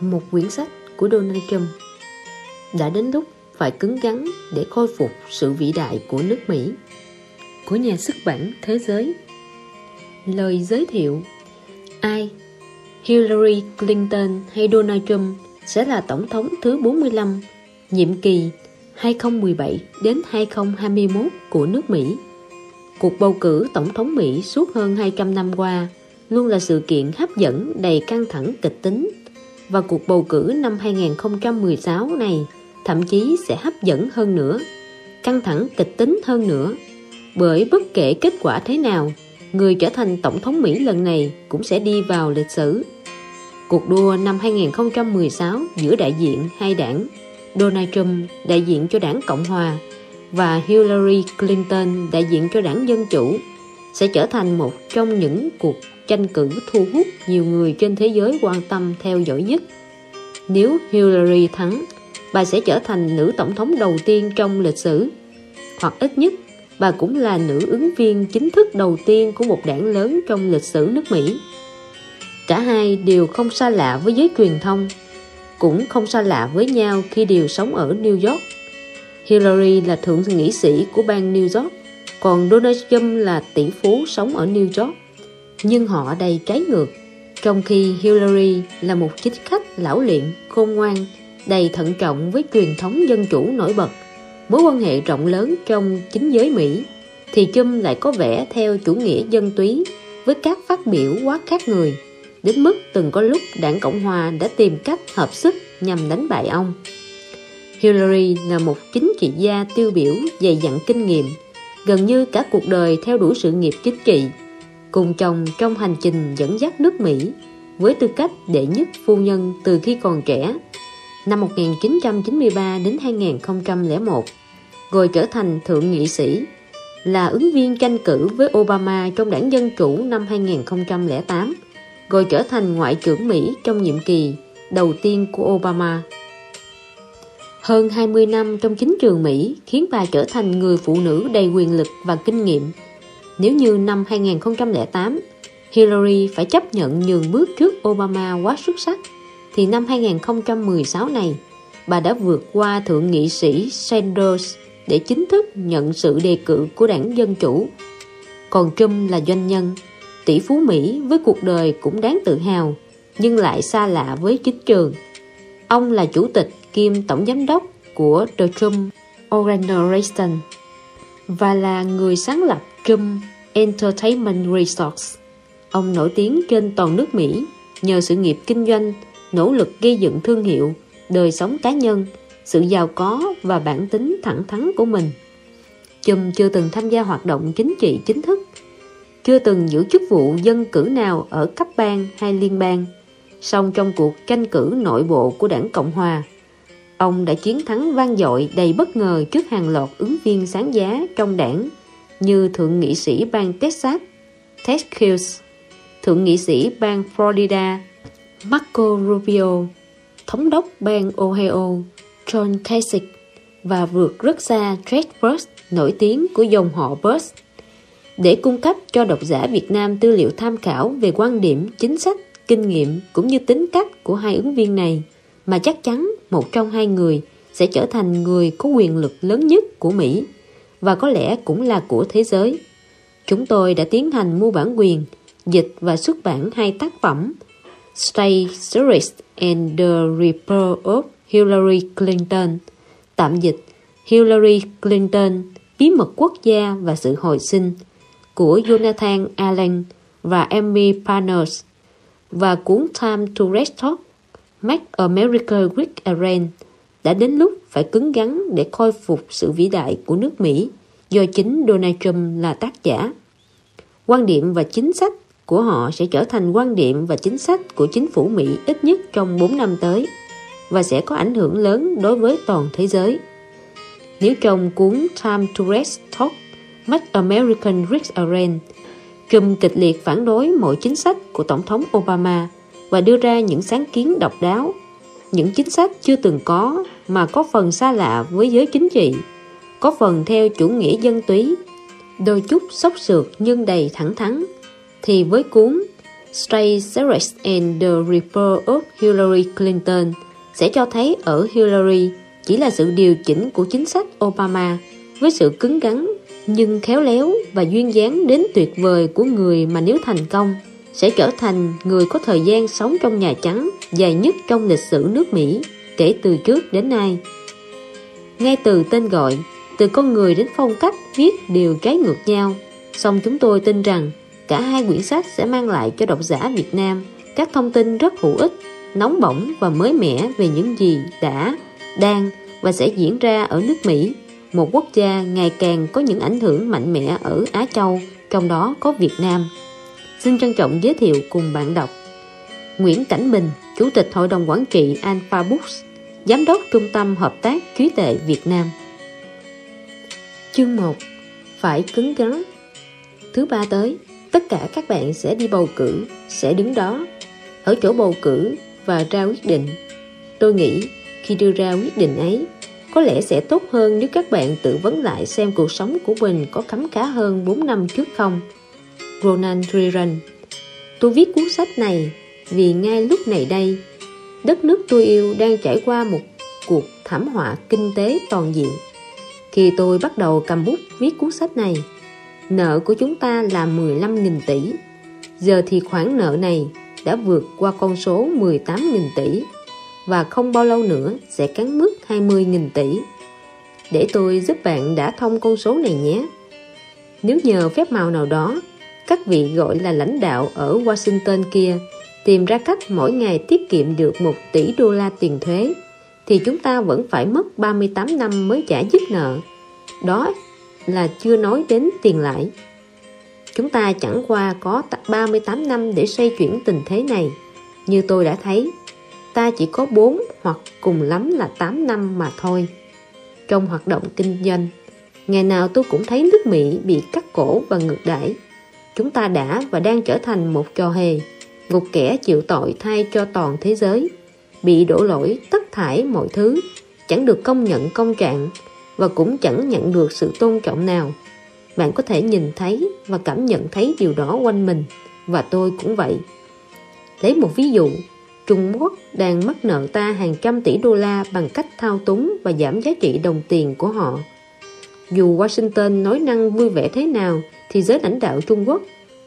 một quyển sách của Donald Trump đã đến lúc phải cứng rắn để khôi phục sự vĩ đại của nước Mỹ, của nhà xuất bản thế giới. Lời giới thiệu, ai, Hillary Clinton hay Donald Trump sẽ là tổng thống thứ 45 nhiệm kỳ 2017 đến 2021 của nước Mỹ. Cuộc bầu cử tổng thống Mỹ suốt hơn 200 năm qua luôn là sự kiện hấp dẫn đầy căng thẳng kịch tính và cuộc bầu cử năm 2016 này thậm chí sẽ hấp dẫn hơn nữa, căng thẳng kịch tính hơn nữa. Bởi bất kể kết quả thế nào, người trở thành tổng thống Mỹ lần này cũng sẽ đi vào lịch sử. Cuộc đua năm 2016 giữa đại diện hai đảng, Donald Trump đại diện cho đảng Cộng Hòa và Hillary Clinton đại diện cho đảng Dân Chủ sẽ trở thành một trong những cuộc tranh cử thu hút nhiều người trên thế giới quan tâm theo dõi nhất. Nếu Hillary thắng, bà sẽ trở thành nữ tổng thống đầu tiên trong lịch sử. Hoặc ít nhất, bà cũng là nữ ứng viên chính thức đầu tiên của một đảng lớn trong lịch sử nước Mỹ. Cả hai đều không xa lạ với giới truyền thông, cũng không xa lạ với nhau khi đều sống ở New York. Hillary là thượng nghị sĩ của bang New York, còn Donald Trump là tỷ phú sống ở New York nhưng họ đầy trái ngược. Trong khi Hillary là một chính khách lão luyện, khôn ngoan, đầy thận trọng với truyền thống dân chủ nổi bật, mối quan hệ rộng lớn trong chính giới Mỹ, thì Trump lại có vẻ theo chủ nghĩa dân túy với các phát biểu quá khác người, đến mức từng có lúc đảng Cộng Hòa đã tìm cách hợp sức nhằm đánh bại ông. Hillary là một chính trị gia tiêu biểu dày dặn kinh nghiệm, gần như cả cuộc đời theo đuổi sự nghiệp chính trị cùng chồng trong hành trình dẫn dắt nước Mỹ với tư cách đệ nhất phu nhân từ khi còn trẻ năm 1993 đến 2001 rồi trở thành thượng nghị sĩ, là ứng viên tranh cử với Obama trong đảng Dân Chủ năm 2008 rồi trở thành Ngoại trưởng Mỹ trong nhiệm kỳ đầu tiên của Obama. Hơn 20 năm trong chính trường Mỹ khiến bà trở thành người phụ nữ đầy quyền lực và kinh nghiệm nếu như năm 2008 Hillary phải chấp nhận nhường bước trước Obama quá xuất sắc thì năm 2016 này bà đã vượt qua thượng nghị sĩ Sanders để chính thức nhận sự đề cử của đảng Dân Chủ. Còn Trump là doanh nhân, tỷ phú Mỹ với cuộc đời cũng đáng tự hào nhưng lại xa lạ với chính trường. Ông là chủ tịch kiêm tổng giám đốc của The Trump Organization và là người sáng lập Trump Entertainment Resorts. Ông nổi tiếng trên toàn nước Mỹ nhờ sự nghiệp kinh doanh, nỗ lực gây dựng thương hiệu, đời sống cá nhân, sự giàu có và bản tính thẳng thắn của mình. Chùm chưa từng tham gia hoạt động chính trị chính thức, chưa từng giữ chức vụ dân cử nào ở cấp bang hay liên bang. Song trong cuộc tranh cử nội bộ của đảng Cộng Hòa, ông đã chiến thắng vang dội đầy bất ngờ trước hàng loạt ứng viên sáng giá trong đảng như Thượng nghị sĩ bang Texas Ted Cruz, Thượng nghị sĩ bang Florida Marco Rubio, Thống đốc bang Ohio John Kasich và vượt rất xa Fred Burst nổi tiếng của dòng họ Burst để cung cấp cho độc giả Việt Nam tư liệu tham khảo về quan điểm, chính sách, kinh nghiệm cũng như tính cách của hai ứng viên này mà chắc chắn một trong hai người sẽ trở thành người có quyền lực lớn nhất của Mỹ và có lẽ cũng là của thế giới. Chúng tôi đã tiến hành mua bản quyền, dịch và xuất bản hai tác phẩm Stay Series and the Reaper of Hillary Clinton tạm dịch Hillary Clinton Bí mật quốc gia và sự hồi sinh của Jonathan Allen và Amy Parnas và cuốn Time to Restore Make America Great Again đã đến lúc phải cứng rắn để khôi phục sự vĩ đại của nước Mỹ do chính Donald Trump là tác giả. Quan điểm và chính sách của họ sẽ trở thành quan điểm và chính sách của chính phủ Mỹ ít nhất trong 4 năm tới và sẽ có ảnh hưởng lớn đối với toàn thế giới. Nếu trong cuốn Time to Rest Talk Make American Rich Again, Trump kịch liệt phản đối mọi chính sách của Tổng thống Obama và đưa ra những sáng kiến độc đáo, những chính sách chưa từng có mà có phần xa lạ với giới chính trị có phần theo chủ nghĩa dân túy, đôi chút sốc sượt nhưng đầy thẳng thắn, thì với cuốn Stray Series and the Reaper of Hillary Clinton sẽ cho thấy ở Hillary chỉ là sự điều chỉnh của chính sách Obama với sự cứng rắn nhưng khéo léo và duyên dáng đến tuyệt vời của người mà nếu thành công sẽ trở thành người có thời gian sống trong Nhà Trắng dài nhất trong lịch sử nước Mỹ kể từ trước đến nay. Ngay từ tên gọi, từ con người đến phong cách viết đều trái ngược nhau, song chúng tôi tin rằng cả hai quyển sách sẽ mang lại cho độc giả Việt Nam các thông tin rất hữu ích, nóng bỏng và mới mẻ về những gì đã, đang và sẽ diễn ra ở nước Mỹ, một quốc gia ngày càng có những ảnh hưởng mạnh mẽ ở Á Châu, trong đó có Việt Nam. Xin trân trọng giới thiệu cùng bạn đọc Nguyễn Cảnh Bình, Chủ tịch Hội đồng Quản trị Alpha Books, Giám đốc Trung tâm Hợp tác Trí tệ Việt Nam. Chương 1 Phải cứng rắn Thứ ba tới, tất cả các bạn sẽ đi bầu cử, sẽ đứng đó, ở chỗ bầu cử và ra quyết định. Tôi nghĩ khi đưa ra quyết định ấy, có lẽ sẽ tốt hơn nếu các bạn tự vấn lại xem cuộc sống của mình có cấm cá hơn 4 năm trước không. Ronan Reagan Tôi viết cuốn sách này vì ngay lúc này đây, đất nước tôi yêu đang trải qua một cuộc thảm họa kinh tế toàn diện. Khi tôi bắt đầu cầm bút viết cuốn sách này, nợ của chúng ta là 15.000 tỷ. Giờ thì khoản nợ này đã vượt qua con số 18.000 tỷ và không bao lâu nữa sẽ cán mức 20.000 tỷ. Để tôi giúp bạn đã thông con số này nhé. Nếu nhờ phép màu nào đó, các vị gọi là lãnh đạo ở Washington kia tìm ra cách mỗi ngày tiết kiệm được 1 tỷ đô la tiền thuế, thì chúng ta vẫn phải mất 38 năm mới trả dứt nợ. Đó là chưa nói đến tiền lãi. Chúng ta chẳng qua có 38 năm để xoay chuyển tình thế này. Như tôi đã thấy, ta chỉ có 4 hoặc cùng lắm là 8 năm mà thôi. Trong hoạt động kinh doanh, ngày nào tôi cũng thấy nước Mỹ bị cắt cổ và ngược đãi. Chúng ta đã và đang trở thành một trò hề, một kẻ chịu tội thay cho toàn thế giới, bị đổ lỗi tất thải mọi thứ, chẳng được công nhận công trạng và cũng chẳng nhận được sự tôn trọng nào. Bạn có thể nhìn thấy và cảm nhận thấy điều đó quanh mình và tôi cũng vậy. Lấy một ví dụ, Trung Quốc đang mắc nợ ta hàng trăm tỷ đô la bằng cách thao túng và giảm giá trị đồng tiền của họ. Dù Washington nói năng vui vẻ thế nào thì giới lãnh đạo Trung Quốc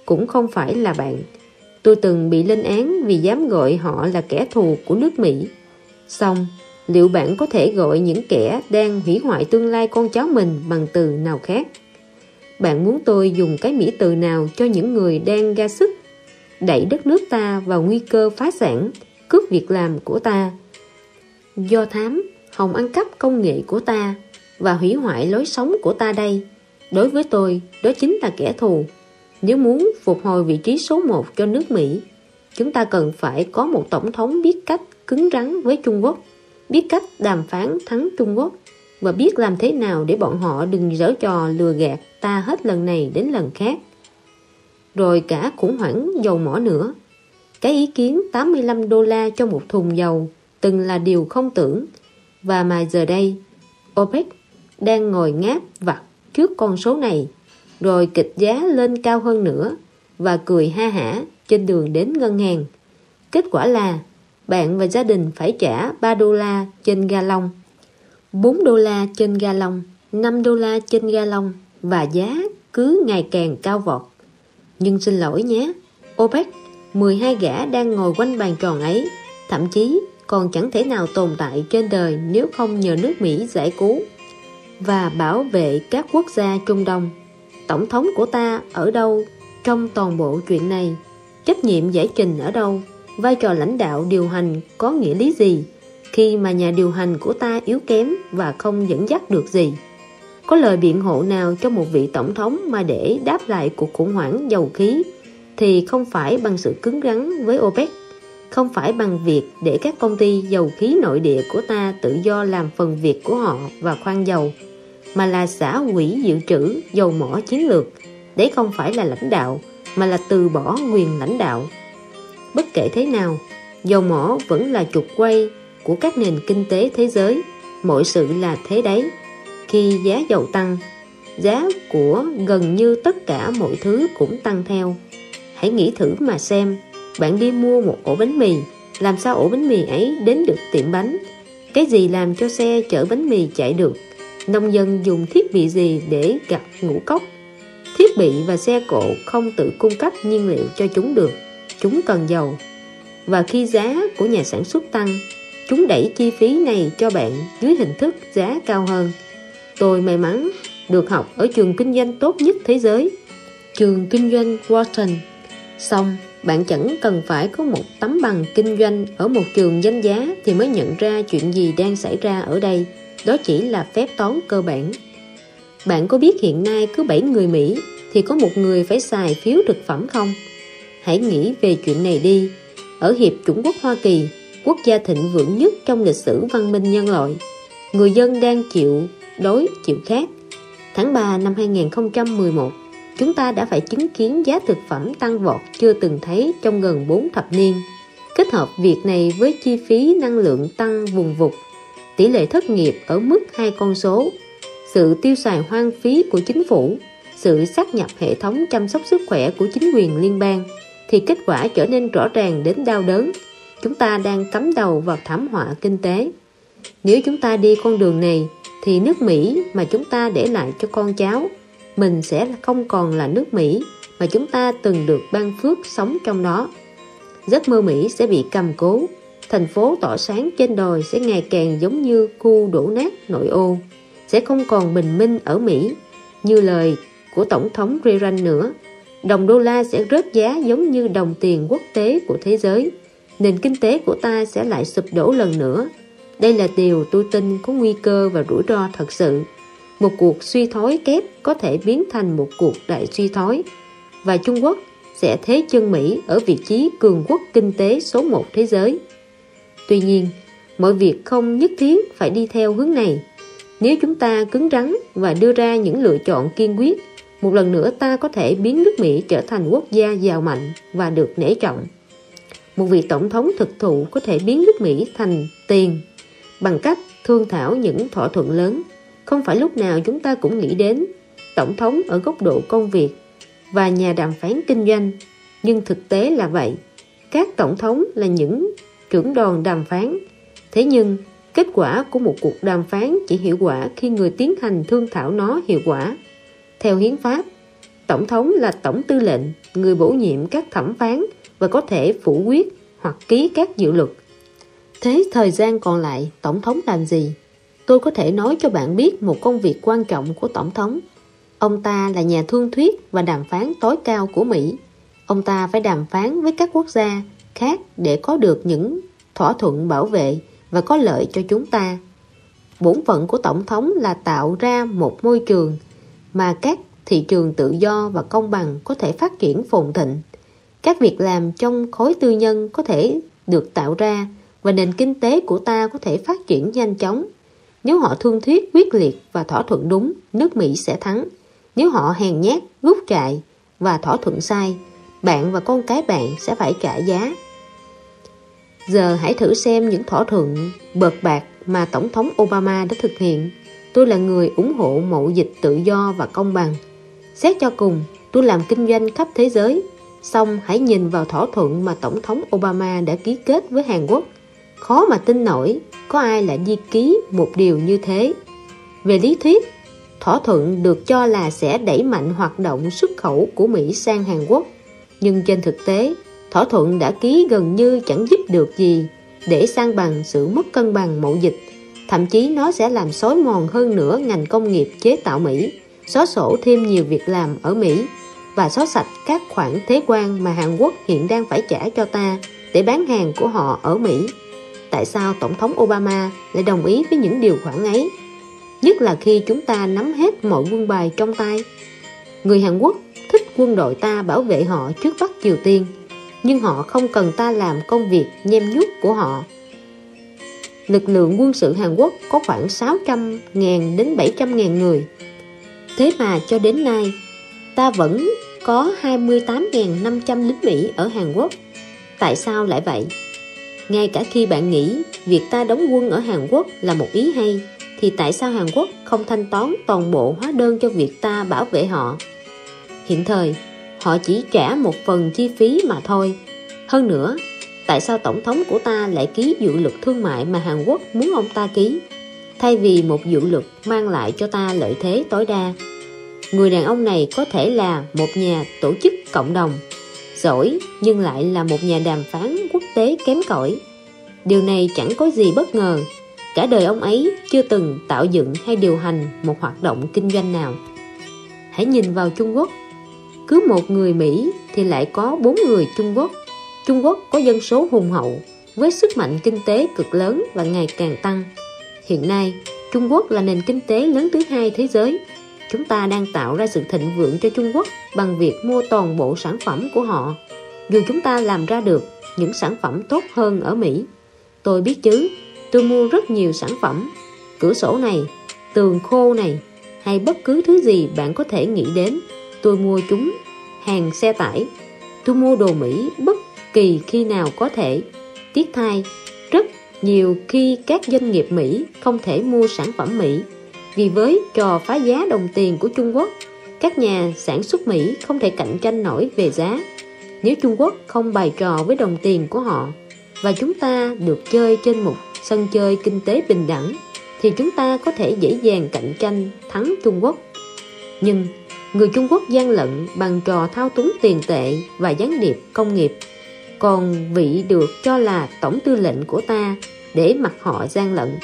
cũng không phải là bạn. Tôi từng bị lên án vì dám gọi họ là kẻ thù của nước Mỹ. Xong, liệu bạn có thể gọi những kẻ đang hủy hoại tương lai con cháu mình bằng từ nào khác? Bạn muốn tôi dùng cái mỹ từ nào cho những người đang ra sức đẩy đất nước ta vào nguy cơ phá sản, cướp việc làm của ta? Do thám, Hồng ăn cắp công nghệ của ta và hủy hoại lối sống của ta đây. Đối với tôi, đó chính là kẻ thù. Nếu muốn phục hồi vị trí số 1 cho nước Mỹ, chúng ta cần phải có một tổng thống biết cách cứng rắn với Trung Quốc biết cách đàm phán thắng Trung Quốc và biết làm thế nào để bọn họ đừng giở trò lừa gạt ta hết lần này đến lần khác. Rồi cả khủng hoảng dầu mỏ nữa. Cái ý kiến 85 đô la cho một thùng dầu từng là điều không tưởng và mà giờ đây OPEC đang ngồi ngáp vặt trước con số này rồi kịch giá lên cao hơn nữa và cười ha hả trên đường đến ngân hàng. Kết quả là bạn và gia đình phải trả 3 đô la trên ga lông, 4 đô la trên ga lông, 5 đô la trên ga lông và giá cứ ngày càng cao vọt. Nhưng xin lỗi nhé, OPEC, 12 gã đang ngồi quanh bàn tròn ấy, thậm chí còn chẳng thể nào tồn tại trên đời nếu không nhờ nước Mỹ giải cứu và bảo vệ các quốc gia Trung Đông. Tổng thống của ta ở đâu trong toàn bộ chuyện này? Trách nhiệm giải trình ở đâu? vai trò lãnh đạo điều hành có nghĩa lý gì khi mà nhà điều hành của ta yếu kém và không dẫn dắt được gì? Có lời biện hộ nào cho một vị tổng thống mà để đáp lại cuộc khủng hoảng dầu khí thì không phải bằng sự cứng rắn với OPEC, không phải bằng việc để các công ty dầu khí nội địa của ta tự do làm phần việc của họ và khoan dầu, mà là xã quỹ dự trữ dầu mỏ chiến lược, để không phải là lãnh đạo, mà là từ bỏ quyền lãnh đạo. Bất kể thế nào, dầu mỏ vẫn là trục quay của các nền kinh tế thế giới. Mọi sự là thế đấy. Khi giá dầu tăng, giá của gần như tất cả mọi thứ cũng tăng theo. Hãy nghĩ thử mà xem, bạn đi mua một ổ bánh mì làm sao ổ bánh mì ấy đến được tiệm bánh cái gì làm cho xe chở bánh mì chạy được nông dân dùng thiết bị gì để gặt ngũ cốc? Thiết bị và xe cộ không tự cung cấp nhiên liệu cho chúng được. Chúng cần dầu. Và khi giá của nhà sản xuất tăng, chúng đẩy chi phí này cho bạn dưới hình thức giá cao hơn. Tôi may mắn được học ở trường kinh doanh tốt nhất thế giới. Trường kinh doanh Wharton. Xong, bạn chẳng cần phải có một tấm bằng kinh doanh ở một trường danh giá thì mới nhận ra chuyện gì đang xảy ra ở đây đó chỉ là phép toán cơ bản bạn có biết hiện nay cứ 7 người Mỹ thì có một người phải xài phiếu thực phẩm không? Hãy nghĩ về chuyện này đi. Ở Hiệp Chủng quốc Hoa Kỳ, quốc gia thịnh vượng nhất trong lịch sử văn minh nhân loại, người dân đang chịu đói, chịu khát. Tháng 3 năm 2011, chúng ta đã phải chứng kiến giá thực phẩm tăng vọt chưa từng thấy trong gần 4 thập niên. Kết hợp việc này với chi phí năng lượng tăng vùng vụt, tỷ lệ thất nghiệp ở mức hai con số, sự tiêu xài hoang phí của chính phủ sự sát nhập hệ thống chăm sóc sức khỏe của chính quyền liên bang thì kết quả trở nên rõ ràng đến đau đớn. Chúng ta đang cắm đầu vào thảm họa kinh tế. Nếu chúng ta đi con đường này thì nước Mỹ mà chúng ta để lại cho con cháu mình sẽ không còn là nước Mỹ mà chúng ta từng được ban phước sống trong đó giấc mơ Mỹ sẽ bị cầm cố thành phố tỏ sáng trên đồi sẽ ngày càng giống như khu đổ nát nội ô sẽ không còn bình minh ở Mỹ như lời của Tổng thống Reagan nữa, đồng đô la sẽ rớt giá giống như đồng tiền quốc tế của thế giới. Nền kinh tế của ta sẽ lại sụp đổ lần nữa. Đây là điều tôi tin có nguy cơ và rủi ro thật sự. Một cuộc suy thoái kép có thể biến thành một cuộc đại suy thoái và Trung Quốc sẽ thế chân Mỹ ở vị trí cường quốc kinh tế số 1 thế giới. Tuy nhiên, mọi việc không nhất thiết phải đi theo hướng này. Nếu chúng ta cứng rắn và đưa ra những lựa chọn kiên quyết một lần nữa ta có thể biến nước Mỹ trở thành quốc gia giàu mạnh và được nể trọng. Một vị tổng thống thực thụ có thể biến nước Mỹ thành tiền bằng cách thương thảo những thỏa thuận lớn. Không phải lúc nào chúng ta cũng nghĩ đến tổng thống ở góc độ công việc và nhà đàm phán kinh doanh. Nhưng thực tế là vậy. Các tổng thống là những trưởng đoàn đàm phán. Thế nhưng, kết quả của một cuộc đàm phán chỉ hiệu quả khi người tiến hành thương thảo nó hiệu quả. Theo hiến pháp, Tổng thống là tổng tư lệnh, người bổ nhiệm các thẩm phán và có thể phủ quyết hoặc ký các dự luật. Thế thời gian còn lại, Tổng thống làm gì? Tôi có thể nói cho bạn biết một công việc quan trọng của Tổng thống. Ông ta là nhà thương thuyết và đàm phán tối cao của Mỹ. Ông ta phải đàm phán với các quốc gia khác để có được những thỏa thuận bảo vệ và có lợi cho chúng ta. Bổn phận của Tổng thống là tạo ra một môi trường mà các thị trường tự do và công bằng có thể phát triển phồn thịnh. Các việc làm trong khối tư nhân có thể được tạo ra và nền kinh tế của ta có thể phát triển nhanh chóng. Nếu họ thương thuyết quyết liệt và thỏa thuận đúng, nước Mỹ sẽ thắng. Nếu họ hèn nhát, rút chạy và thỏa thuận sai, bạn và con cái bạn sẽ phải trả giá. Giờ hãy thử xem những thỏa thuận bợt bạc mà Tổng thống Obama đã thực hiện Tôi là người ủng hộ mậu dịch tự do và công bằng. Xét cho cùng, tôi làm kinh doanh khắp thế giới. Xong hãy nhìn vào thỏa thuận mà Tổng thống Obama đã ký kết với Hàn Quốc. Khó mà tin nổi, có ai lại di ký một điều như thế. Về lý thuyết, thỏa thuận được cho là sẽ đẩy mạnh hoạt động xuất khẩu của Mỹ sang Hàn Quốc. Nhưng trên thực tế, thỏa thuận đã ký gần như chẳng giúp được gì để sang bằng sự mất cân bằng mậu dịch Thậm chí nó sẽ làm xói mòn hơn nữa ngành công nghiệp chế tạo Mỹ, xóa sổ thêm nhiều việc làm ở Mỹ và xóa sạch các khoản thế quan mà Hàn Quốc hiện đang phải trả cho ta để bán hàng của họ ở Mỹ. Tại sao Tổng thống Obama lại đồng ý với những điều khoản ấy? Nhất là khi chúng ta nắm hết mọi quân bài trong tay. Người Hàn Quốc quân đội ta bảo vệ họ trước Bắc Triều Tiên, nhưng họ không cần ta làm công việc nhem nhút của họ lực lượng quân sự Hàn Quốc có khoảng 600.000 đến 700.000 người. Thế mà cho đến nay, ta vẫn có 28.500 lính Mỹ ở Hàn Quốc. Tại sao lại vậy? Ngay cả khi bạn nghĩ việc ta đóng quân ở Hàn Quốc là một ý hay, thì tại sao Hàn Quốc không thanh toán toàn bộ hóa đơn cho việc ta bảo vệ họ? Hiện thời, họ chỉ trả một phần chi phí mà thôi. Hơn nữa, tại sao Tổng thống của ta lại ký dự luật thương mại mà Hàn Quốc muốn ông ta ký, thay vì một dự luật mang lại cho ta lợi thế tối đa? Người đàn ông này có thể là một nhà tổ chức cộng đồng, giỏi nhưng lại là một nhà đàm phán quốc tế kém cỏi. Điều này chẳng có gì bất ngờ. Cả đời ông ấy chưa từng tạo dựng hay điều hành một hoạt động kinh doanh nào. Hãy nhìn vào Trung Quốc. Cứ một người Mỹ thì lại có bốn người Trung Quốc. Trung Quốc có dân số hùng hậu, với sức mạnh kinh tế cực lớn và ngày càng tăng. Hiện nay, Trung Quốc là nền kinh tế lớn thứ hai thế giới Chúng ta đang tạo ra sự thịnh vượng cho Trung Quốc bằng việc mua toàn bộ sản phẩm của họ. Dù chúng ta làm ra được những sản phẩm tốt hơn ở Mỹ. Tôi biết chứ, tôi mua rất nhiều sản phẩm. Cửa sổ này, tường khô này, hay bất cứ thứ gì bạn có thể nghĩ đến. Tôi mua chúng, hàng xe tải. Tôi mua đồ Mỹ bất kỳ khi nào có thể. Tiếc thay, rất nhiều khi các doanh nghiệp Mỹ không thể mua sản phẩm Mỹ vì với trò phá giá đồng tiền của Trung Quốc, các nhà sản xuất Mỹ không thể cạnh tranh nổi về giá. Nếu Trung Quốc không bày trò với đồng tiền của họ và chúng ta được chơi trên một sân chơi kinh tế bình đẳng thì chúng ta có thể dễ dàng cạnh tranh thắng Trung Quốc. Nhưng người Trung Quốc gian lận bằng trò thao túng tiền tệ và gián điệp công nghiệp. Còn vị được cho là tổng tư lệnh của ta để mặc họ gian lận.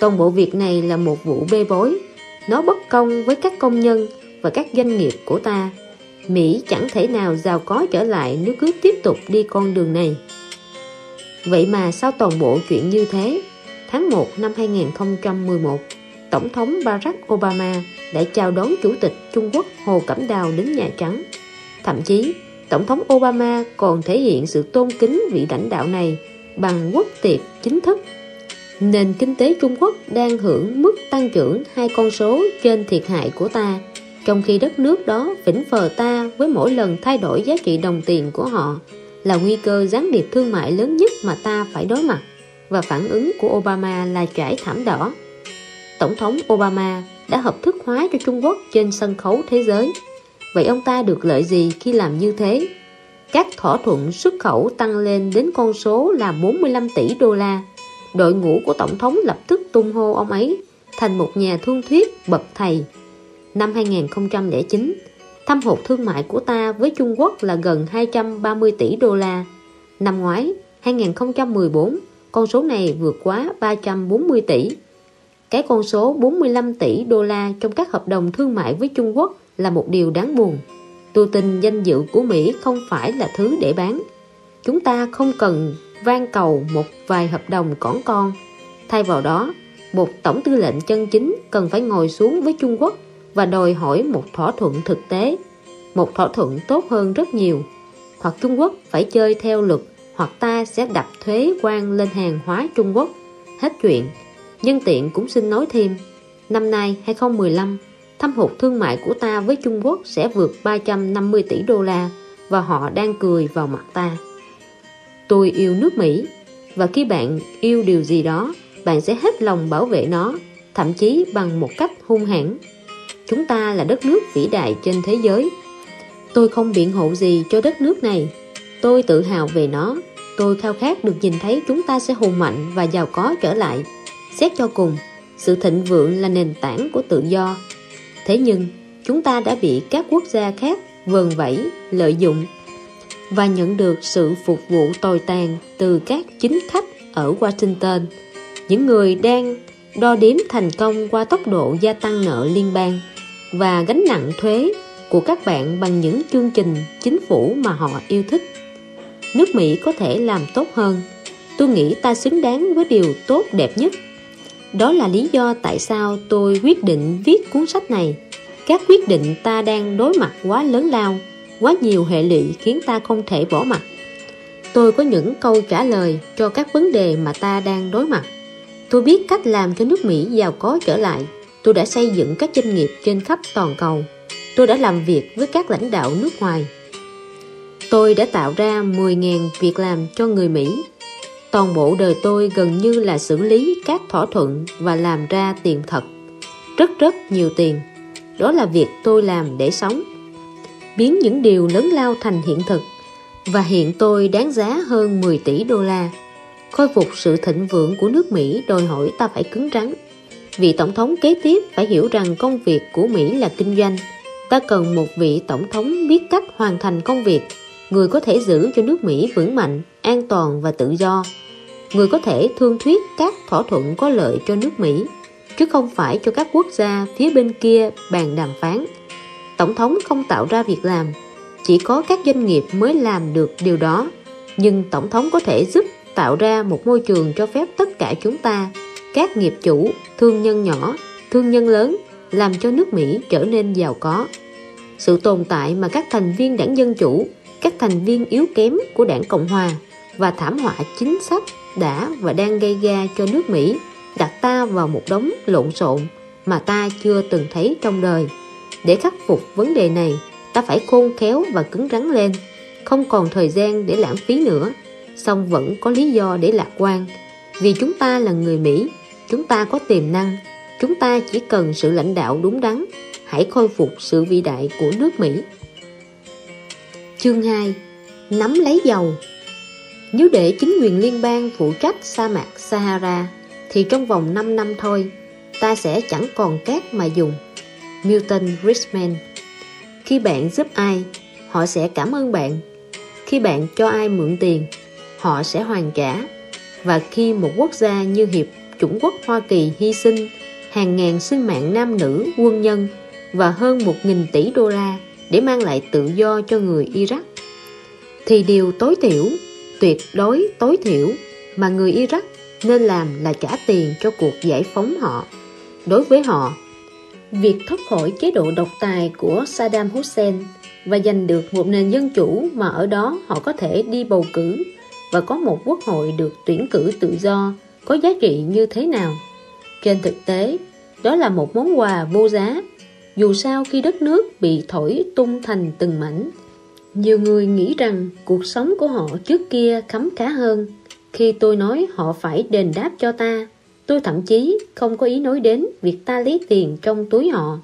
Toàn bộ việc này là một vụ bê bối. Nó bất công với các công nhân và các doanh nghiệp của ta. Mỹ chẳng thể nào giàu có trở lại nếu cứ tiếp tục đi con đường này. Vậy mà sau toàn bộ chuyện như thế, Tháng 1 năm 2011 Tổng thống Barack Obama đã chào đón Chủ tịch Trung Quốc Hồ Cẩm Đào đến Nhà Trắng. Thậm chí Tổng thống Obama còn thể hiện sự tôn kính vị lãnh đạo này bằng quốc tiệc chính thức. Nền kinh tế Trung Quốc đang hưởng mức tăng trưởng hai con số trên thiệt hại của ta, trong khi đất nước đó vĩnh phờ ta với mỗi lần thay đổi giá trị đồng tiền của họ là nguy cơ gián điệp thương mại lớn nhất mà ta phải đối mặt. Và phản ứng của Obama là trải thảm đỏ. Tổng thống Obama đã hợp thức hóa cho Trung Quốc trên sân khấu thế giới. Vậy ông ta được lợi gì khi làm như thế? Các thỏa thuận xuất khẩu tăng lên đến con số là 45 tỷ đô la đội ngũ của Tổng thống lập tức tung hô ông ấy thành một nhà thương thuyết bậc thầy. Năm 2009, thâm hụt thương mại của ta với Trung Quốc là gần 230 tỷ đô la. Năm ngoái, 2014, con số này vượt quá 340 tỷ. Cái con số 45 tỷ đô la trong các hợp đồng thương mại với Trung Quốc là một điều đáng buồn. Tôi tin danh dự của Mỹ không phải là thứ để bán. Chúng ta không cần van cầu một vài hợp đồng cỏn con. Thay vào đó, một tổng tư lệnh chân chính cần phải ngồi xuống với Trung Quốc và đòi hỏi một thỏa thuận thực tế, một thỏa thuận tốt hơn rất nhiều. Hoặc Trung Quốc phải chơi theo luật, hoặc ta sẽ đập thuế quan lên hàng hóa Trung Quốc. Hết chuyện. Nhân tiện cũng xin nói thêm, năm nay 2015, thâm hụt thương mại của ta với Trung Quốc sẽ vượt 350 tỷ đô la và họ đang cười vào mặt ta. Tôi yêu nước Mỹ và khi bạn yêu điều gì đó, bạn sẽ hết lòng bảo vệ nó, thậm chí bằng một cách hung hãn. Chúng ta là đất nước vĩ đại trên thế giới. Tôi không biện hộ gì cho đất nước này. Tôi tự hào về nó. Tôi khao khát được nhìn thấy chúng ta sẽ hùng mạnh và giàu có trở lại. Xét cho cùng, sự thịnh vượng là nền tảng của tự do. Thế nhưng, chúng ta đã bị các quốc gia khác vờn vẫy, lợi dụng và nhận được sự phục vụ tồi tàn từ các chính khách ở Washington, những người đang đo đếm thành công qua tốc độ gia tăng nợ liên bang và gánh nặng thuế của các bạn bằng những chương trình chính phủ mà họ yêu thích. Nước Mỹ có thể làm tốt hơn. Tôi nghĩ ta xứng đáng với điều tốt đẹp nhất. Đó là lý do tại sao tôi quyết định viết cuốn sách này. Các quyết định ta đang đối mặt quá lớn lao, quá nhiều hệ lụy khiến ta không thể bỏ mặt. Tôi có những câu trả lời cho các vấn đề mà ta đang đối mặt. Tôi biết cách làm cho nước Mỹ giàu có trở lại. Tôi đã xây dựng các doanh nghiệp trên khắp toàn cầu. Tôi đã làm việc với các lãnh đạo nước ngoài. Tôi đã tạo ra 10.000 việc làm cho người Mỹ. Toàn bộ đời tôi gần như là xử lý các thỏa thuận và làm ra tiền thật. Rất rất nhiều tiền. Đó là việc tôi làm để sống biến những điều lớn lao thành hiện thực và hiện tôi đáng giá hơn 10 tỷ đô la. Khôi phục sự thịnh vượng của nước Mỹ đòi hỏi ta phải cứng rắn. Vị tổng thống kế tiếp phải hiểu rằng công việc của Mỹ là kinh doanh. Ta cần một vị tổng thống biết cách hoàn thành công việc, người có thể giữ cho nước Mỹ vững mạnh, an toàn và tự do. Người có thể thương thuyết các thỏa thuận có lợi cho nước Mỹ, chứ không phải cho các quốc gia phía bên kia bàn đàm phán. Tổng thống không tạo ra việc làm, chỉ có các doanh nghiệp mới làm được điều đó. Nhưng Tổng thống có thể giúp tạo ra một môi trường cho phép tất cả chúng ta, các nghiệp chủ, thương nhân nhỏ, thương nhân lớn, làm cho nước Mỹ trở nên giàu có. Sự tồn tại mà các thành viên đảng Dân Chủ, các thành viên yếu kém của đảng Cộng Hòa và thảm họa chính sách đã và đang gây ra cho nước Mỹ đặt ta vào một đống lộn xộn mà ta chưa từng thấy trong đời. Để khắc phục vấn đề này, ta phải khôn khéo và cứng rắn lên, không còn thời gian để lãng phí nữa. Song vẫn có lý do để lạc quan. Vì chúng ta là người Mỹ chúng ta có tiềm năng chúng ta chỉ cần sự lãnh đạo đúng đắn. Hãy khôi phục sự vĩ đại của nước Mỹ. Chương 2 nắm lấy dầu nếu để chính quyền liên bang phụ trách sa mạc Sahara, thì trong vòng 5 năm thôi, ta sẽ chẳng còn cát mà dùng. Milton Richmond. Khi bạn giúp ai, họ sẽ cảm ơn bạn. Khi bạn cho ai mượn tiền, họ sẽ hoàn trả. Và khi một quốc gia như Hiệp Chủng quốc Hoa Kỳ hy sinh, hàng ngàn sinh mạng nam nữ, quân nhân và hơn 1.000 tỷ đô la để mang lại tự do cho người Iraq, thì điều tối thiểu tuyệt đối tối thiểu mà người Iraq nên làm là trả tiền cho cuộc giải phóng họ đối với họ việc thoát khỏi chế độ độc tài của Saddam Hussein và giành được một nền dân chủ mà ở đó họ có thể đi bầu cử và có một quốc hội được tuyển cử tự do có giá trị như thế nào. Trên thực tế, đó là một món quà vô giá, dù sao khi đất nước bị thổi tung thành từng mảnh. Nhiều người nghĩ rằng cuộc sống của họ trước kia khấm khá hơn. Khi tôi nói họ phải đền đáp cho ta, tôi thậm chí không có ý nói đến việc ta lấy tiền trong túi họ.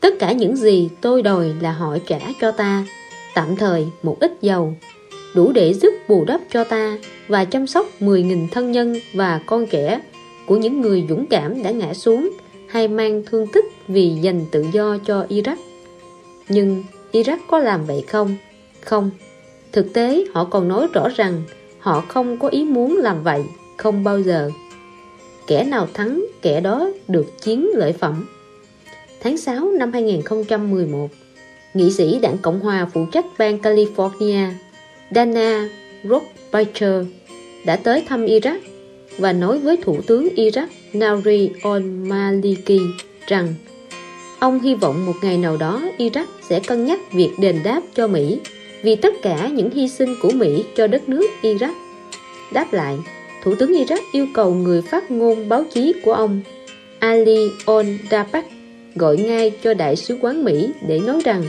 Tất cả những gì tôi đòi là họ trả cho ta, tạm thời một ít dầu, đủ để giúp bù đắp cho ta và chăm sóc 10.000 thân nhân và con trẻ của những người dũng cảm đã ngã xuống hay mang thương tích vì giành tự do cho Iraq. Nhưng Iraq có làm vậy không? Không. Thực tế họ còn nói rõ rằng họ không có ý muốn làm vậy, không bao giờ. Kẻ nào thắng, kẻ đó được chiến lợi phẩm. Tháng 6 năm 2011, nghị sĩ đảng Cộng hòa phụ trách bang California Dana Rockbacher, đã tới thăm Iraq và nói với Thủ tướng Iraq Nauri al-Maliki rằng ông hy vọng một ngày nào đó Iraq sẽ cân nhắc việc đền đáp cho Mỹ vì tất cả những hy sinh của Mỹ cho đất nước Iraq. Đáp lại, Thủ tướng Iraq yêu cầu người phát ngôn báo chí của ông Ali Ondapak gọi ngay cho Đại sứ quán Mỹ để nói rằng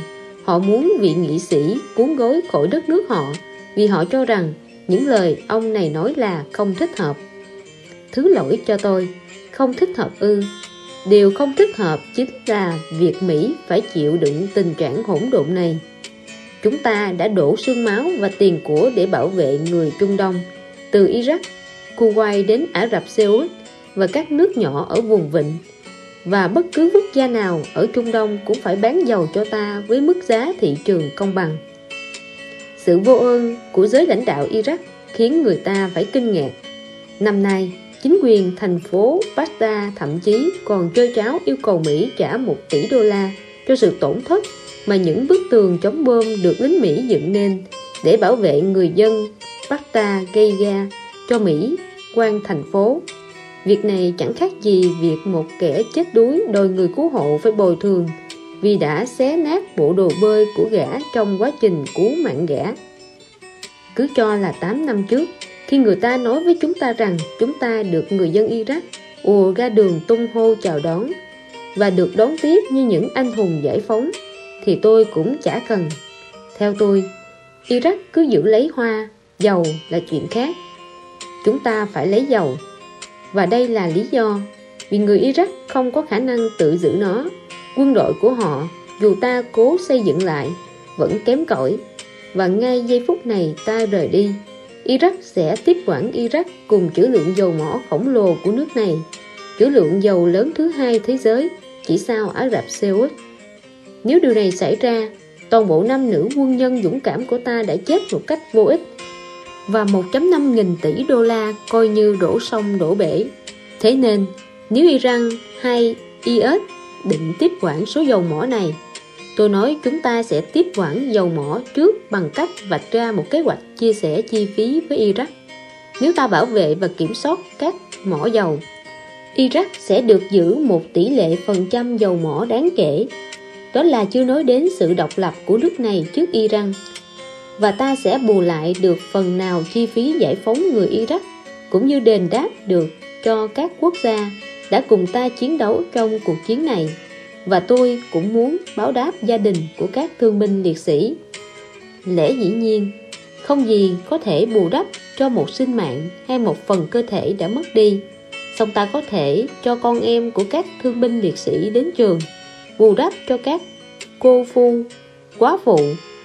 họ muốn vị nghị sĩ cuốn gối khỏi đất nước họ vì họ cho rằng những lời ông này nói là không thích hợp. Thứ lỗi cho tôi, không thích hợp ư. Điều không thích hợp chính là việc Mỹ phải chịu đựng tình trạng hỗn độn này. Chúng ta đã đổ xương máu và tiền của để bảo vệ người Trung Đông, từ Iraq, Kuwait đến Ả Rập Xê Út và các nước nhỏ ở vùng vịnh. Và bất cứ quốc gia nào ở Trung Đông cũng phải bán dầu cho ta với mức giá thị trường công bằng. Sự vô ơn của giới lãnh đạo Iraq khiến người ta phải kinh ngạc. Năm nay, chính quyền thành phố Baghdad thậm chí còn chơi cháo yêu cầu Mỹ trả 1 tỷ đô la cho sự tổn thất mà những bức tường chống bom được lính Mỹ dựng nên để bảo vệ người dân Baghdad gây ra cho Mỹ quan thành phố. Việc này chẳng khác gì việc một kẻ chết đuối đòi người cứu hộ phải bồi thường vì đã xé nát bộ đồ bơi của gã trong quá trình cứu mạng gã. Cứ cho là 8 năm trước, khi người ta nói với chúng ta rằng chúng ta được người dân Iraq ùa ra đường tung hô chào đón và được đón tiếp như những anh hùng giải phóng, thì tôi cũng chả cần. Theo tôi, Iraq cứ giữ lấy hoa, dầu là chuyện khác. Chúng ta phải lấy dầu. Và đây là lý do vì người Iraq không có khả năng tự giữ nó Quân đội của họ, dù ta cố xây dựng lại, vẫn kém cỏi. và ngay giây phút này ta rời đi Iraq sẽ tiếp quản Iraq cùng trữ lượng dầu mỏ khổng lồ của nước này trữ lượng dầu lớn thứ hai thế giới chỉ sau Ả Rập Xê Út nếu điều này xảy ra toàn bộ nam nữ quân nhân dũng cảm của ta đã chết một cách vô ích và 1.5 nghìn tỷ đô la coi như đổ sông đổ bể thế nên nếu Iran hay IS định tiếp quản số dầu mỏ này Tôi nói chúng ta sẽ tiếp quản dầu mỏ trước bằng cách vạch ra một kế hoạch chia sẻ chi phí với Iraq. Nếu ta bảo vệ và kiểm soát các mỏ dầu, Iraq sẽ được giữ một tỷ lệ phần trăm dầu mỏ đáng kể. Đó là chưa nói đến sự độc lập của nước này trước Iran. Và ta sẽ bù lại được phần nào chi phí giải phóng người Iraq, cũng như đền đáp được cho các quốc gia đã cùng ta chiến đấu trong cuộc chiến này. Và tôi cũng muốn báo đáp gia đình của các thương binh liệt sĩ. Lẽ dĩ nhiên không gì có thể bù đắp cho một sinh mạng hay một phần cơ thể đã mất đi. Song ta có thể cho con em của các thương binh liệt sĩ đến trường bù đắp cho các cô phu quá phụ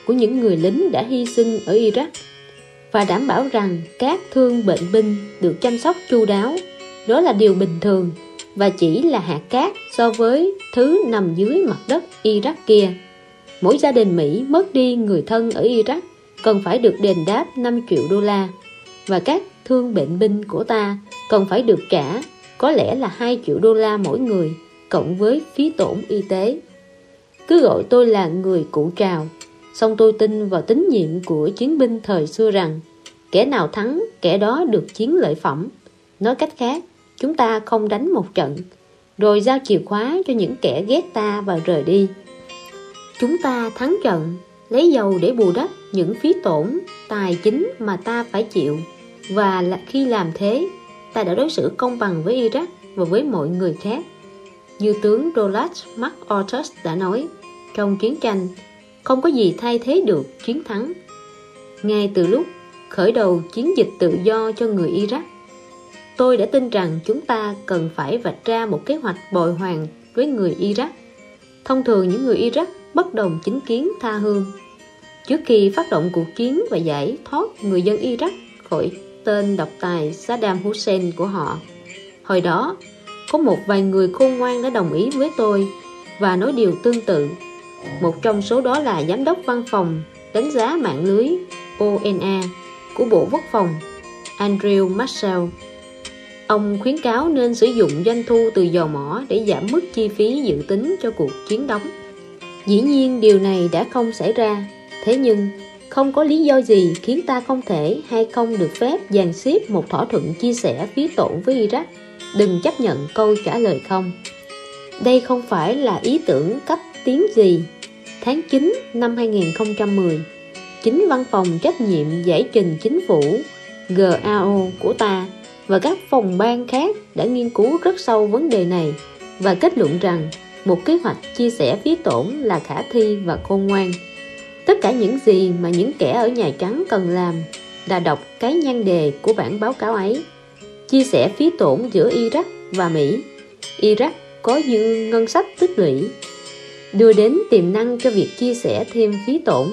của những người lính đã hy sinh ở Iraq và đảm bảo rằng các thương bệnh binh được chăm sóc chu đáo đó là điều bình thường và chỉ là hạt cát so với thứ nằm dưới mặt đất Iraq kia. Mỗi gia đình Mỹ mất đi người thân ở Iraq cần phải được đền đáp 5 triệu đô la và các thương bệnh binh của ta cần phải được trả có lẽ là 2 triệu đô la mỗi người cộng với phí tổn y tế. Cứ gọi tôi là người cũ trào song tôi tin vào tín nhiệm của chiến binh thời xưa rằng kẻ nào thắng kẻ đó được chiến lợi phẩm. Nói cách khác, chúng ta không đánh một trận rồi giao chìa khóa cho những kẻ ghét ta và rời đi chúng ta thắng trận lấy dầu để bù đắp những phí tổn tài chính mà ta phải chịu và là khi làm thế ta đã đối xử công bằng với Iraq và với mọi người khác như tướng Roland MacArthur đã nói trong chiến tranh không có gì thay thế được chiến thắng ngay từ lúc khởi đầu chiến dịch tự do cho người Iraq Tôi đã tin rằng chúng ta cần phải vạch ra một kế hoạch bồi hoàn với người Iraq. Thông thường những người Iraq bất đồng chính kiến tha hương. Trước khi phát động cuộc chiến và giải thoát người dân Iraq khỏi tên độc tài Saddam Hussein của họ. Hồi đó, có một vài người khôn ngoan đã đồng ý với tôi và nói điều tương tự. Một trong số đó là giám đốc văn phòng đánh giá mạng lưới ONA của Bộ Quốc phòng Andrew Marshall Ông khuyến cáo nên sử dụng doanh thu từ dầu mỏ để giảm mức chi phí dự tính cho cuộc chiến đóng. Dĩ nhiên điều này đã không xảy ra, thế nhưng không có lý do gì khiến ta không thể hay không được phép dàn xếp một thỏa thuận chia sẻ phí tổn với Iraq. Đừng chấp nhận câu trả lời không. Đây không phải là ý tưởng cấp tiến gì. Tháng 9 năm 2010, chính văn phòng trách nhiệm giải trình chính phủ GAO của ta và các phòng ban khác đã nghiên cứu rất sâu vấn đề này và kết luận rằng một kế hoạch chia sẻ phí tổn là khả thi và khôn ngoan. Tất cả những gì mà những kẻ ở Nhà Trắng cần làm là đọc cái nhan đề của bản báo cáo ấy. Chia sẻ phí tổn giữa Iraq và Mỹ. Iraq có dư ngân sách tích lũy, đưa đến tiềm năng cho việc chia sẻ thêm phí tổn.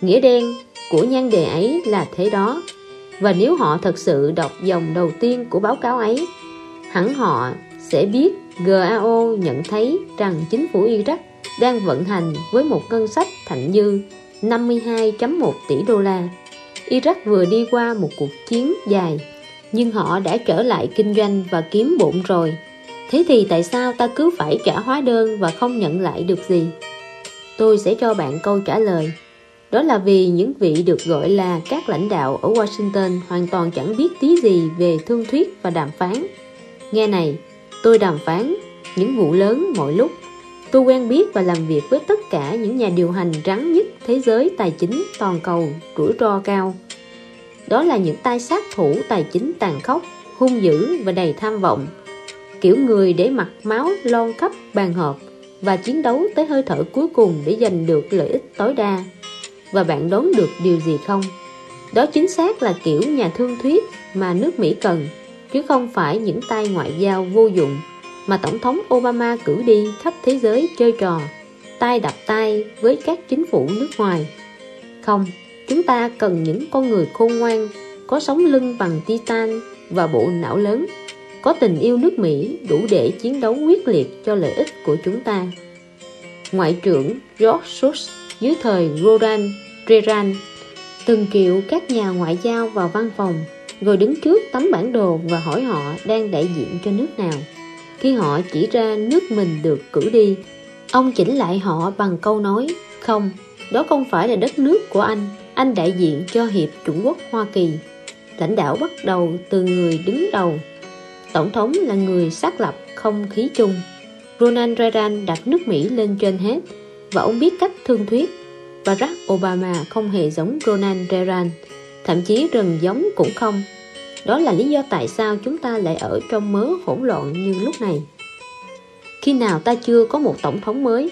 Nghĩa đen của nhan đề ấy là thế đó và nếu họ thật sự đọc dòng đầu tiên của báo cáo ấy hẳn họ sẽ biết GAO nhận thấy rằng chính phủ Iraq đang vận hành với một ngân sách thặng dư 52.1 tỷ đô la Iraq vừa đi qua một cuộc chiến dài nhưng họ đã trở lại kinh doanh và kiếm bụng rồi thế thì tại sao ta cứ phải trả hóa đơn và không nhận lại được gì tôi sẽ cho bạn câu trả lời đó là vì những vị được gọi là các lãnh đạo ở Washington hoàn toàn chẳng biết tí gì về thương thuyết và đàm phán. Nghe này, tôi đàm phán những vụ lớn mọi lúc. Tôi quen biết và làm việc với tất cả những nhà điều hành rắn nhất thế giới tài chính toàn cầu rủi ro cao. Đó là những tay sát thủ tài chính tàn khốc, hung dữ và đầy tham vọng. Kiểu người để mặc máu lon khắp bàn họp và chiến đấu tới hơi thở cuối cùng để giành được lợi ích tối đa và bạn đoán được điều gì không? Đó chính xác là kiểu nhà thương thuyết mà nước Mỹ cần, chứ không phải những tay ngoại giao vô dụng mà Tổng thống Obama cử đi khắp thế giới chơi trò, tay đập tay với các chính phủ nước ngoài. Không, chúng ta cần những con người khôn ngoan, có sống lưng bằng titan và bộ não lớn, có tình yêu nước Mỹ đủ để chiến đấu quyết liệt cho lợi ích của chúng ta. Ngoại trưởng George Shultz dưới thời Ronald Reagan từng triệu các nhà ngoại giao vào văn phòng rồi đứng trước tấm bản đồ và hỏi họ đang đại diện cho nước nào. Khi họ chỉ ra nước mình được cử đi, ông chỉnh lại họ bằng câu nói Không, đó không phải là đất nước của anh, anh đại diện cho Hiệp Trung Quốc Hoa Kỳ. Lãnh đạo bắt đầu từ người đứng đầu. Tổng thống là người xác lập không khí chung. Ronald Reagan đặt nước Mỹ lên trên hết và ông biết cách thương thuyết. Barack Obama không hề giống Ronald Reagan, thậm chí gần giống cũng không. Đó là lý do tại sao chúng ta lại ở trong mớ hỗn loạn như lúc này. Khi nào ta chưa có một tổng thống mới,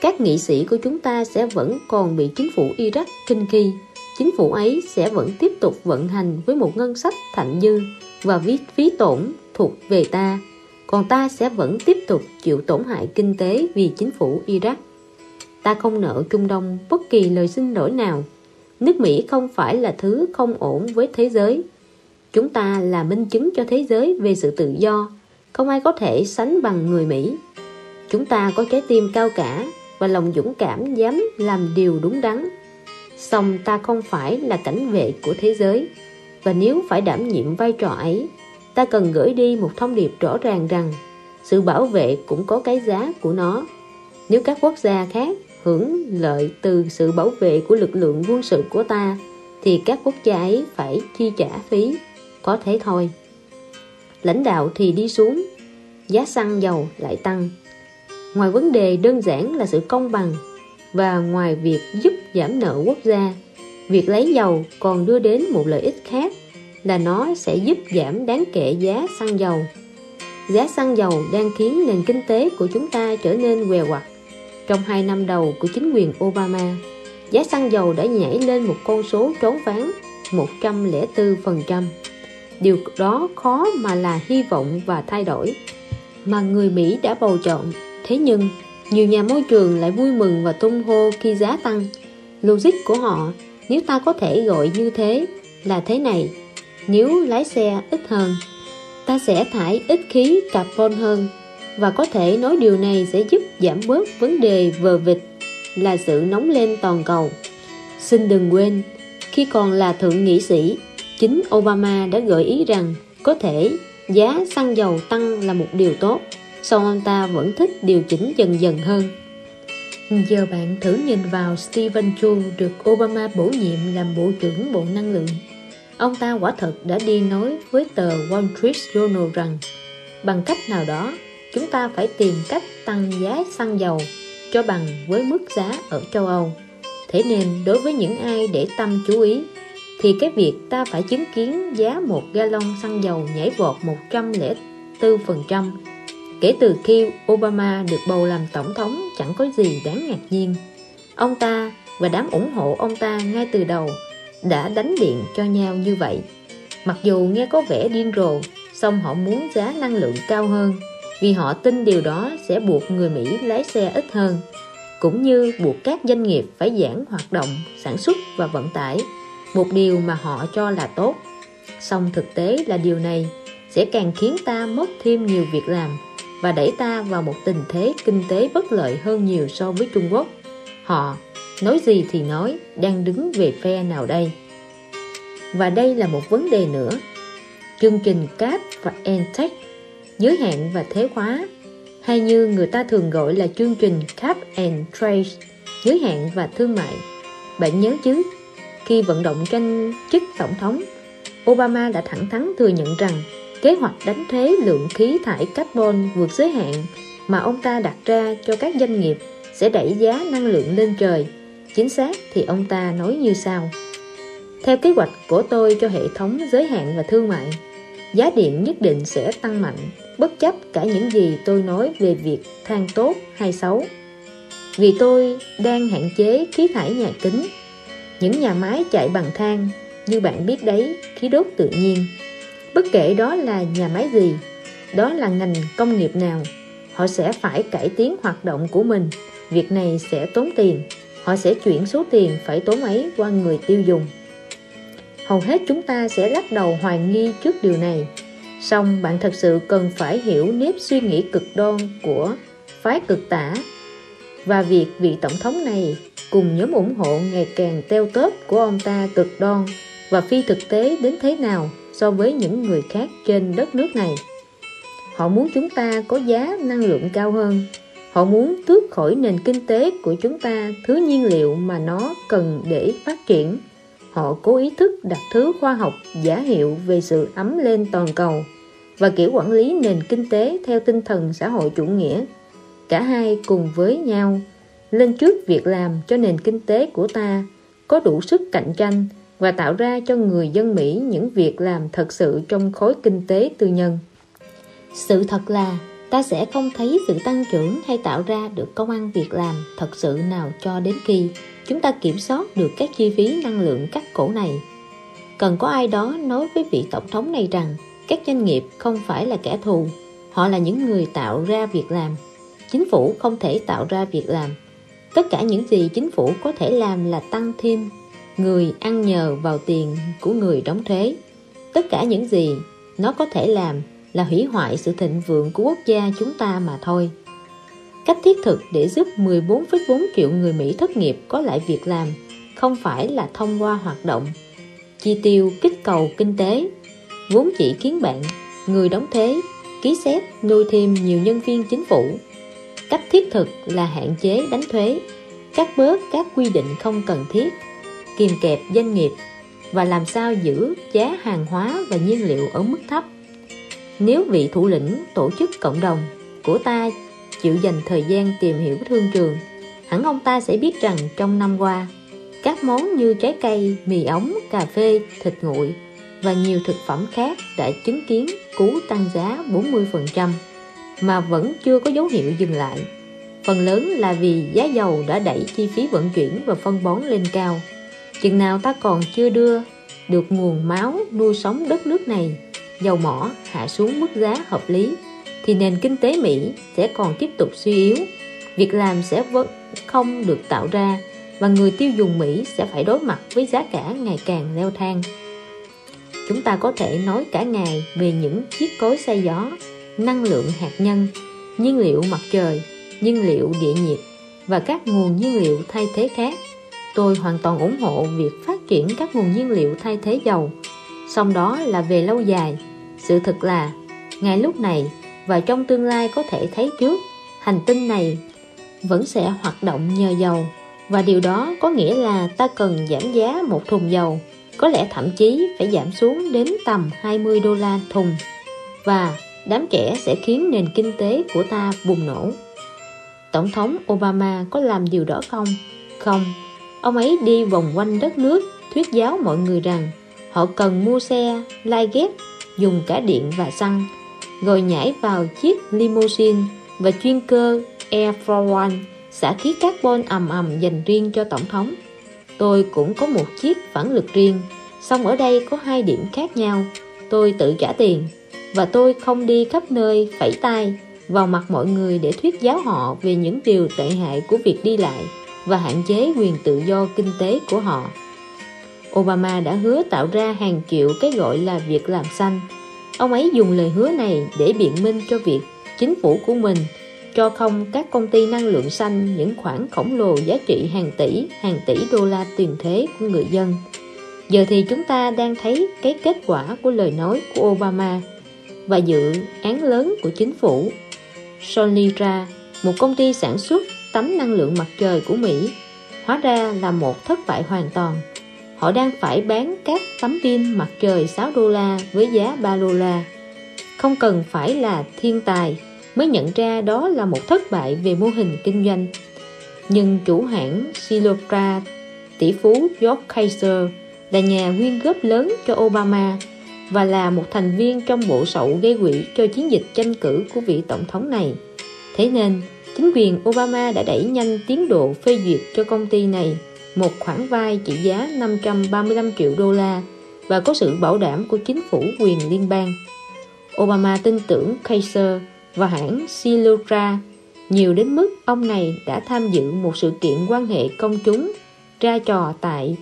các nghị sĩ của chúng ta sẽ vẫn còn bị chính phủ Iraq kinh kỳ. Chính phủ ấy sẽ vẫn tiếp tục vận hành với một ngân sách thạnh dư và viết phí tổn thuộc về ta. Còn ta sẽ vẫn tiếp tục chịu tổn hại kinh tế vì chính phủ Iraq. Ta không nợ Trung Đông bất kỳ lời xin lỗi nào. Nước Mỹ không phải là thứ không ổn với thế giới. Chúng ta là minh chứng cho thế giới về sự tự do. Không ai có thể sánh bằng người Mỹ. Chúng ta có trái tim cao cả và lòng dũng cảm dám làm điều đúng đắn. Song ta không phải là cảnh vệ của thế giới. Và nếu phải đảm nhiệm vai trò ấy, ta cần gửi đi một thông điệp rõ ràng rằng sự bảo vệ cũng có cái giá của nó. Nếu các quốc gia khác hưởng lợi từ sự bảo vệ của lực lượng quân sự của ta, thì các quốc gia ấy phải chi trả phí. Có thế thôi. Lãnh đạo thì đi xuống, giá xăng dầu lại tăng. Ngoài vấn đề đơn giản là sự công bằng và ngoài việc giúp giảm nợ quốc gia, việc lấy dầu còn đưa đến một lợi ích khác là nó sẽ giúp giảm đáng kể giá xăng dầu. Giá xăng dầu đang khiến nền kinh tế của chúng ta trở nên què quặt. Trong hai năm đầu của chính quyền Obama, giá xăng dầu đã nhảy lên một con số trốn ván 104%. Điều đó khó mà là hy vọng và thay đổi mà người Mỹ đã bầu chọn. Thế nhưng, nhiều nhà môi trường lại vui mừng và tung hô khi giá tăng. Logic của họ, nếu ta có thể gọi như thế, là thế này. Nếu lái xe ít hơn, ta sẽ thải ít khí carbon hơn và có thể nói điều này sẽ giúp giảm bớt vấn đề vờ vịt là sự nóng lên toàn cầu. Xin đừng quên, khi còn là thượng nghị sĩ, chính Obama đã gợi ý rằng có thể giá xăng dầu tăng là một điều tốt, song ông ta vẫn thích điều chỉnh dần dần hơn. Giờ bạn thử nhìn vào Stephen Chu được Obama bổ nhiệm làm Bộ trưởng Bộ Năng lượng. Ông ta quả thật đã đi nói với tờ Wall Street Journal rằng, bằng cách nào đó, chúng ta phải tìm cách tăng giá xăng dầu cho bằng với mức giá ở châu Âu. Thế nên đối với những ai để tâm chú ý, thì cái việc ta phải chứng kiến giá một gallon xăng dầu nhảy vọt 104% kể từ khi Obama được bầu làm tổng thống chẳng có gì đáng ngạc nhiên. Ông ta và đám ủng hộ ông ta ngay từ đầu đã đánh điện cho nhau như vậy. Mặc dù nghe có vẻ điên rồ, song họ muốn giá năng lượng cao hơn vì họ tin điều đó sẽ buộc người Mỹ lái xe ít hơn cũng như buộc các doanh nghiệp phải giảm hoạt động sản xuất và vận tải một điều mà họ cho là tốt song thực tế là điều này sẽ càng khiến ta mất thêm nhiều việc làm và đẩy ta vào một tình thế kinh tế bất lợi hơn nhiều so với Trung Quốc. Họ, nói gì thì nói, đang đứng về phe nào đây? Và đây là một vấn đề nữa. Chương trình CAP và ENTEC giới hạn và thế khóa hay như người ta thường gọi là chương trình Cap and Trade, giới hạn và thương mại. Bạn nhớ chứ? Khi vận động tranh chức tổng thống, Obama đã thẳng thắn thừa nhận rằng kế hoạch đánh thuế lượng khí thải carbon vượt giới hạn mà ông ta đặt ra cho các doanh nghiệp sẽ đẩy giá năng lượng lên trời. Chính xác thì ông ta nói như sau. Theo kế hoạch của tôi cho hệ thống giới hạn và thương mại, giá điện nhất định sẽ tăng mạnh. Bất chấp cả những gì tôi nói về việc than tốt hay xấu. Vì tôi đang hạn chế khí thải nhà kính, những nhà máy chạy bằng than. Như bạn biết đấy, khí đốt tự nhiên bất kể đó là nhà máy gì, đó là ngành công nghiệp nào, họ sẽ phải cải tiến hoạt động của mình. Việc này sẽ tốn tiền, họ sẽ chuyển số tiền phải tốn ấy qua người tiêu dùng. Hầu hết chúng ta sẽ lắc đầu hoài nghi trước điều này. Song bạn thật sự cần phải hiểu nếp suy nghĩ cực đoan của phái cực tả và việc vị tổng thống này cùng nhóm ủng hộ ngày càng teo tóp của ông ta cực đoan và phi thực tế đến thế nào so với những người khác trên đất nước này. Họ muốn chúng ta có giá năng lượng cao hơn. Họ muốn tước khỏi nền kinh tế của chúng ta thứ nhiên liệu mà nó cần để phát triển. Họ cố ý thức đặt thứ khoa học giả hiệu về sự ấm lên toàn cầu và kiểu quản lý nền kinh tế theo tinh thần xã hội chủ nghĩa. Cả hai cùng với nhau lên trước việc làm cho nền kinh tế của ta có đủ sức cạnh tranh và tạo ra cho người dân Mỹ những việc làm thật sự trong khối kinh tế tư nhân. Sự thật là ta sẽ không thấy sự tăng trưởng hay tạo ra được công ăn việc làm thật sự nào cho đến khi chúng ta kiểm soát được các chi phí năng lượng cắt cổ này. Cần có ai đó nói với vị tổng thống này rằng các doanh nghiệp không phải là kẻ thù, họ là những người tạo ra việc làm. Chính phủ không thể tạo ra việc làm. Tất cả những gì chính phủ có thể làm là tăng thêm người ăn nhờ vào tiền của người đóng thuế. Tất cả những gì nó có thể làm là hủy hoại sự thịnh vượng của quốc gia chúng ta mà thôi. Cách thiết thực để giúp 14,4 triệu người Mỹ thất nghiệp có lại việc làm không phải là thông qua hoạt động chi tiêu kích cầu kinh tế vốn chỉ khiến bạn, người đóng thuế, ký xét nuôi thêm nhiều nhân viên chính phủ. Cách thiết thực là hạn chế đánh thuế, cắt bớt các quy định không cần thiết kìm kẹp doanh nghiệp và làm sao giữ giá hàng hóa và nhiên liệu ở mức thấp. Nếu vị thủ lĩnh tổ chức cộng đồng của ta chịu dành thời gian tìm hiểu thương trường, hẳn ông ta sẽ biết rằng trong năm qua, các món như trái cây, mì ống, cà phê, thịt nguội và nhiều thực phẩm khác đã chứng kiến cú tăng giá 40% mà vẫn chưa có dấu hiệu dừng lại. Phần lớn là vì giá dầu đã đẩy chi phí vận chuyển và phân bón lên cao. Chừng nào ta còn chưa đưa được nguồn máu nuôi sống đất nước này, dầu mỏ hạ xuống mức giá hợp lý, thì nền kinh tế Mỹ sẽ còn tiếp tục suy yếu, việc làm sẽ vẫn không được tạo ra và người tiêu dùng Mỹ sẽ phải đối mặt với giá cả ngày càng leo thang. Chúng ta có thể nói cả ngày về những chiếc cối xay gió, năng lượng hạt nhân, nhiên liệu mặt trời, nhiên liệu địa nhiệt và các nguồn nhiên liệu thay thế khác Tôi hoàn toàn ủng hộ việc phát triển các nguồn nhiên liệu thay thế dầu. Song đó là về lâu dài. Sự thật là, Ngay lúc này và trong tương lai có thể thấy trước, Hành tinh này vẫn sẽ hoạt động nhờ dầu. Và điều đó có nghĩa là ta cần giảm giá một thùng dầu, Có lẽ thậm chí phải giảm xuống đến tầm 20 đô la thùng. Và đám trẻ sẽ khiến nền kinh tế của ta bùng nổ. Tổng thống Obama có làm điều đó không? Không. Ông ấy đi vòng quanh đất nước thuyết giáo mọi người rằng họ cần mua xe, lai ghép, dùng cả điện và xăng, rồi nhảy vào chiếc limousine và chuyên cơ Air Force One xả khí carbon ầm ầm dành riêng cho Tổng thống. Tôi cũng có một chiếc phản lực riêng, song ở đây có hai điểm khác nhau. Tôi tự trả tiền và tôi không đi khắp nơi phẩy tay vào mặt mọi người để thuyết giáo họ về những điều tệ hại của việc đi lại và hạn chế quyền tự do kinh tế của họ. Obama đã hứa tạo ra hàng triệu cái gọi là việc làm xanh. Ông ấy dùng lời hứa này để biện minh cho việc chính phủ của mình cho không các công ty năng lượng xanh những khoản khổng lồ giá trị hàng tỷ, hàng tỷ đô la tiền thế của người dân. Giờ thì chúng ta đang thấy cái kết quả của lời nói của Obama và dự án lớn của chính phủ. Sonira, một công ty sản xuất tấm năng lượng mặt trời của Mỹ hóa ra là một thất bại hoàn toàn. Họ đang phải bán các tấm pin mặt trời 6 đô la với giá 3 đô la. Không cần phải là thiên tài mới nhận ra đó là một thất bại về mô hình kinh doanh. Nhưng chủ hãng Silocra, tỷ phú George Kaiser là nhà quyên góp lớn cho Obama và là một thành viên trong bộ sậu gây quỹ cho chiến dịch tranh cử của vị tổng thống này. Thế nên, chính quyền Obama đã đẩy nhanh tiến độ phê duyệt cho công ty này một khoản vay trị giá 535 triệu đô la và có sự bảo đảm của chính phủ quyền liên bang. Obama tin tưởng Kaiser và hãng Silura nhiều đến mức ông này đã tham dự một sự kiện quan hệ công chúng ra trò tại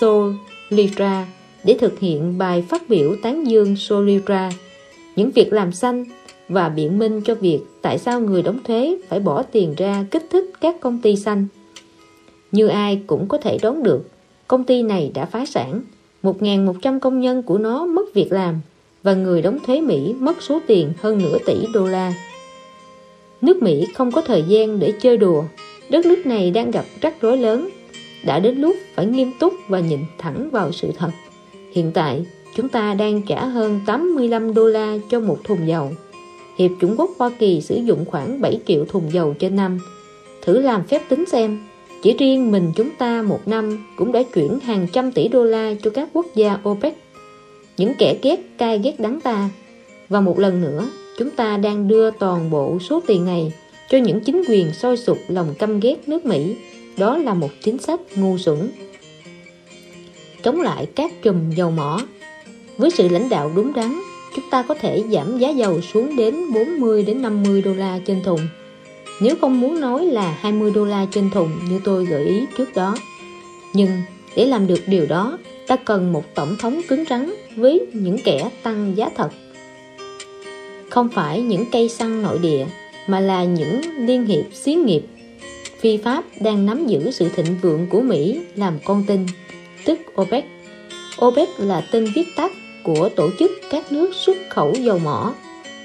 Solitra để thực hiện bài phát biểu tán dương Solitra những việc làm xanh và biện minh cho việc tại sao người đóng thuế phải bỏ tiền ra kích thích các công ty xanh. Như ai cũng có thể đoán được, công ty này đã phá sản, 1.100 công nhân của nó mất việc làm và người đóng thuế Mỹ mất số tiền hơn nửa tỷ đô la. Nước Mỹ không có thời gian để chơi đùa, đất nước này đang gặp rắc rối lớn. Đã đến lúc phải nghiêm túc và nhìn thẳng vào sự thật. Hiện tại, chúng ta đang trả hơn 85 đô la cho một thùng dầu. Hiệp Trung Quốc Hoa Kỳ sử dụng khoảng 7 triệu thùng dầu trên năm. Thử làm phép tính xem, chỉ riêng mình chúng ta một năm cũng đã chuyển hàng trăm tỷ đô la cho các quốc gia OPEC. Những kẻ ghét cay ghét đắng ta. Và một lần nữa, chúng ta đang đưa toàn bộ số tiền này cho những chính quyền soi sụp lòng căm ghét nước Mỹ. Đó là một chính sách ngu xuẩn. Chống lại các chùm dầu mỏ Với sự lãnh đạo đúng đắn, chúng ta có thể giảm giá dầu xuống đến 40 đến 50 đô la trên thùng. Nếu không muốn nói là 20 đô la trên thùng như tôi gợi ý trước đó. Nhưng để làm được điều đó, ta cần một tổng thống cứng rắn với những kẻ tăng giá thật. Không phải những cây xăng nội địa, mà là những liên hiệp xí nghiệp phi Pháp đang nắm giữ sự thịnh vượng của Mỹ làm con tin, tức OPEC. OPEC là tên viết tắt của tổ chức các nước xuất khẩu dầu mỏ,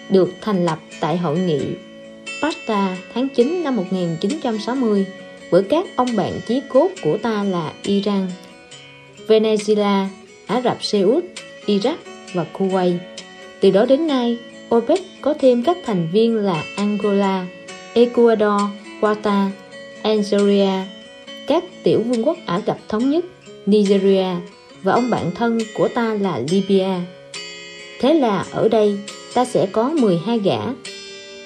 được thành lập tại hội nghị Pasta tháng 9 năm 1960 bởi các ông bạn chí cốt của ta là Iran, Venezuela, Ả Rập Xê Út, Iraq và Kuwait. Từ đó đến nay, OPEC có thêm các thành viên là Angola, Ecuador, Qatar, Algeria, các tiểu vương quốc Ả Rập Thống Nhất, Nigeria và ông bạn thân của ta là Libya. Thế là ở đây ta sẽ có 12 gã.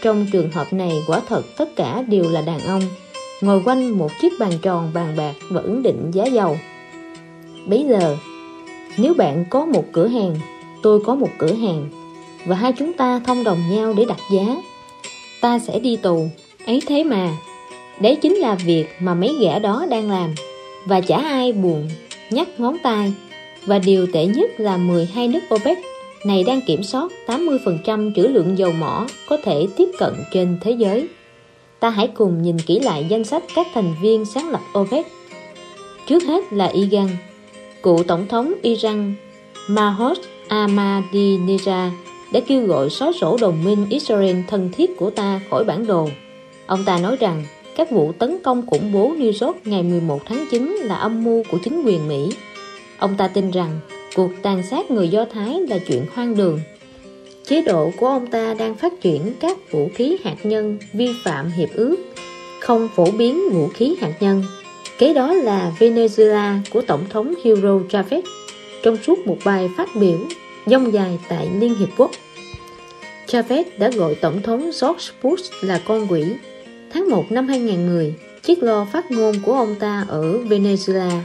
Trong trường hợp này quả thật tất cả đều là đàn ông, ngồi quanh một chiếc bàn tròn bàn bạc và ấn định giá dầu. Bây giờ, nếu bạn có một cửa hàng, tôi có một cửa hàng, và hai chúng ta thông đồng nhau để đặt giá, ta sẽ đi tù, ấy thế mà. Đấy chính là việc mà mấy gã đó đang làm, và chả ai buồn nhắc ngón tay. Và điều tệ nhất là 12 nước OPEC này đang kiểm soát 80% trữ lượng dầu mỏ có thể tiếp cận trên thế giới. Ta hãy cùng nhìn kỹ lại danh sách các thành viên sáng lập OPEC. Trước hết là Iran, cựu tổng thống Iran Mahmoud Ahmadinejad đã kêu gọi xóa sổ đồng minh Israel thân thiết của ta khỏi bản đồ. Ông ta nói rằng các vụ tấn công khủng bố New York ngày 11 tháng 9 là âm mưu của chính quyền Mỹ. Ông ta tin rằng cuộc tàn sát người Do Thái là chuyện hoang đường. Chế độ của ông ta đang phát triển các vũ khí hạt nhân vi phạm hiệp ước, không phổ biến vũ khí hạt nhân. Kế đó là Venezuela của Tổng thống Hugo Chavez trong suốt một bài phát biểu dông dài tại Liên Hiệp Quốc. Chavez đã gọi Tổng thống George Bush là con quỷ. Tháng 1 năm 2010, chiếc lo phát ngôn của ông ta ở Venezuela,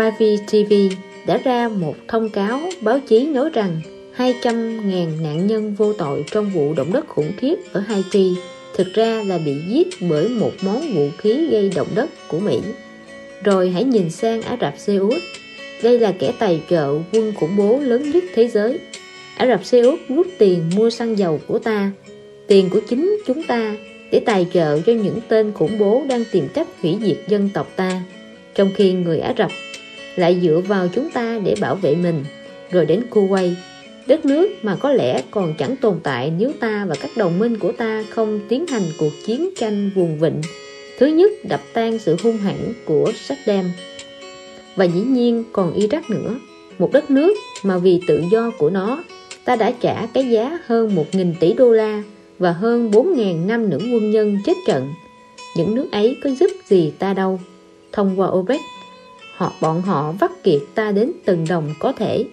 Favi TV đã ra một thông cáo báo chí nói rằng 200.000 nạn nhân vô tội trong vụ động đất khủng khiếp ở Haiti thực ra là bị giết bởi một món vũ khí gây động đất của Mỹ. Rồi hãy nhìn sang Ả Rập Xê Út. Đây là kẻ tài trợ quân khủng bố lớn nhất thế giới. Ả Rập Xê Út rút tiền mua xăng dầu của ta, tiền của chính chúng ta để tài trợ cho những tên khủng bố đang tìm cách hủy diệt dân tộc ta. Trong khi người Ả Rập lại dựa vào chúng ta để bảo vệ mình. Rồi đến Kuwait, đất nước mà có lẽ còn chẳng tồn tại nếu ta và các đồng minh của ta không tiến hành cuộc chiến tranh vùng vịnh, thứ nhất đập tan sự hung hãn của Saddam. Và dĩ nhiên còn Iraq nữa, một đất nước mà vì tự do của nó, ta đã trả cái giá hơn 1.000 tỷ đô la và hơn 4.000 năm nữ quân nhân chết trận. Những nước ấy có giúp gì ta đâu? Thông qua OPEC họ bọn họ vắt kiệt ta đến từng đồng có thể.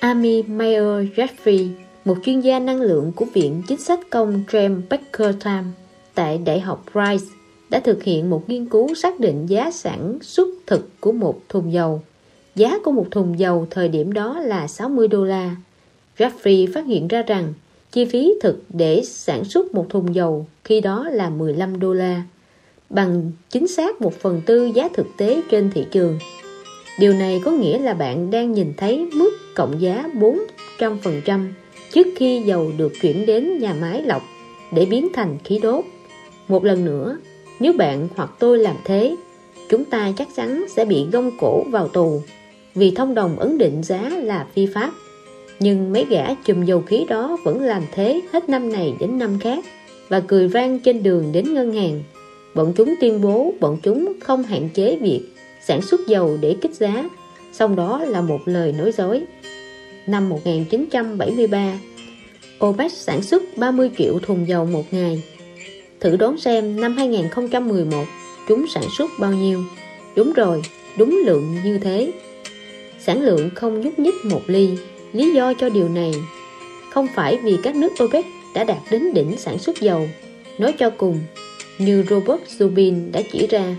Amy Mayer Jeffrey, một chuyên gia năng lượng của Viện Chính sách Công James Baker Time tại Đại học Rice, đã thực hiện một nghiên cứu xác định giá sản xuất thực của một thùng dầu. Giá của một thùng dầu thời điểm đó là 60 đô la. Jeffrey phát hiện ra rằng chi phí thực để sản xuất một thùng dầu khi đó là 15 đô la, bằng chính xác một phần tư giá thực tế trên thị trường. Điều này có nghĩa là bạn đang nhìn thấy mức cộng giá 400% trước khi dầu được chuyển đến nhà máy lọc để biến thành khí đốt. Một lần nữa, nếu bạn hoặc tôi làm thế, chúng ta chắc chắn sẽ bị gông cổ vào tù vì thông đồng ấn định giá là phi pháp. Nhưng mấy gã chùm dầu khí đó vẫn làm thế hết năm này đến năm khác và cười vang trên đường đến ngân hàng. Bọn chúng tuyên bố bọn chúng không hạn chế việc sản xuất dầu để kích giá, song đó là một lời nói dối. Năm 1973, OPEC sản xuất 30 triệu thùng dầu một ngày. Thử đoán xem năm 2011 chúng sản xuất bao nhiêu. Đúng rồi, đúng lượng như thế. Sản lượng không nhúc nhích một ly. Lý do cho điều này không phải vì các nước OPEC đã đạt đến đỉnh sản xuất dầu. Nói cho cùng, như Robert Zubin đã chỉ ra,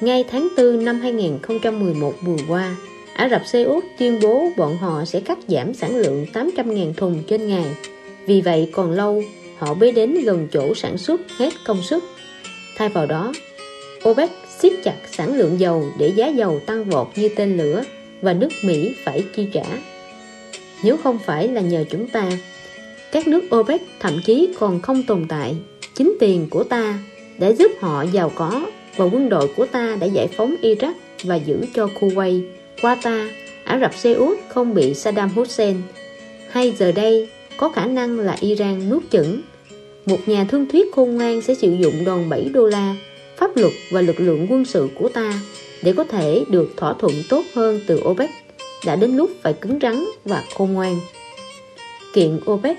ngay tháng 4 năm 2011 vừa qua, Ả Rập Xê Út tuyên bố bọn họ sẽ cắt giảm sản lượng 800.000 thùng trên ngày. Vì vậy còn lâu, họ mới đến gần chỗ sản xuất hết công suất. Thay vào đó, OPEC siết chặt sản lượng dầu để giá dầu tăng vọt như tên lửa và nước Mỹ phải chi trả. Nếu không phải là nhờ chúng ta, các nước OPEC thậm chí còn không tồn tại. Chính tiền của ta để giúp họ giàu có và quân đội của ta đã giải phóng Iraq và giữ cho Kuwait qua ta, Ả Rập Xê Út không bị Saddam Hussein hay giờ đây có khả năng là Iran nuốt chửng. Một nhà thương thuyết khôn ngoan sẽ sử dụng đòn 7 đô la, pháp luật và lực lượng quân sự của ta để có thể được thỏa thuận tốt hơn từ OPEC. Đã đến lúc phải cứng rắn và khôn ngoan. Kiện OPEC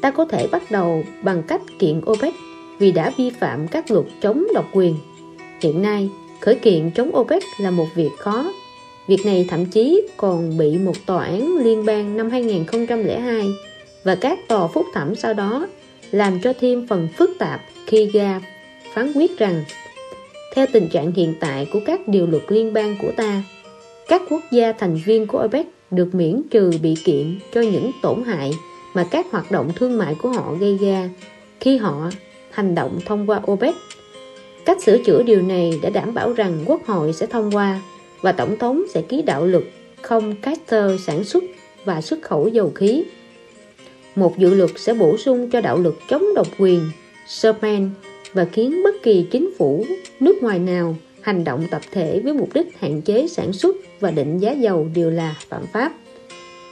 Ta có thể bắt đầu bằng cách kiện OPEC vì đã vi phạm các luật chống độc quyền. Hiện nay, khởi kiện chống OPEC là một việc khó Việc này thậm chí còn bị một tòa án liên bang năm 2002 và các tòa phúc thẩm sau đó làm cho thêm phần phức tạp khi ra phán quyết rằng theo tình trạng hiện tại của các điều luật liên bang của ta các quốc gia thành viên của OPEC được miễn trừ bị kiện cho những tổn hại mà các hoạt động thương mại của họ gây ra khi họ hành động thông qua OPEC. Cách sửa chữa điều này đã đảm bảo rằng Quốc hội sẽ thông qua và Tổng thống sẽ ký đạo luật không Carter sản xuất và xuất khẩu dầu khí. Một dự luật sẽ bổ sung cho đạo luật chống độc quyền Sherman và khiến bất kỳ chính phủ nước ngoài nào hành động tập thể với mục đích hạn chế sản xuất và định giá dầu đều là phạm pháp.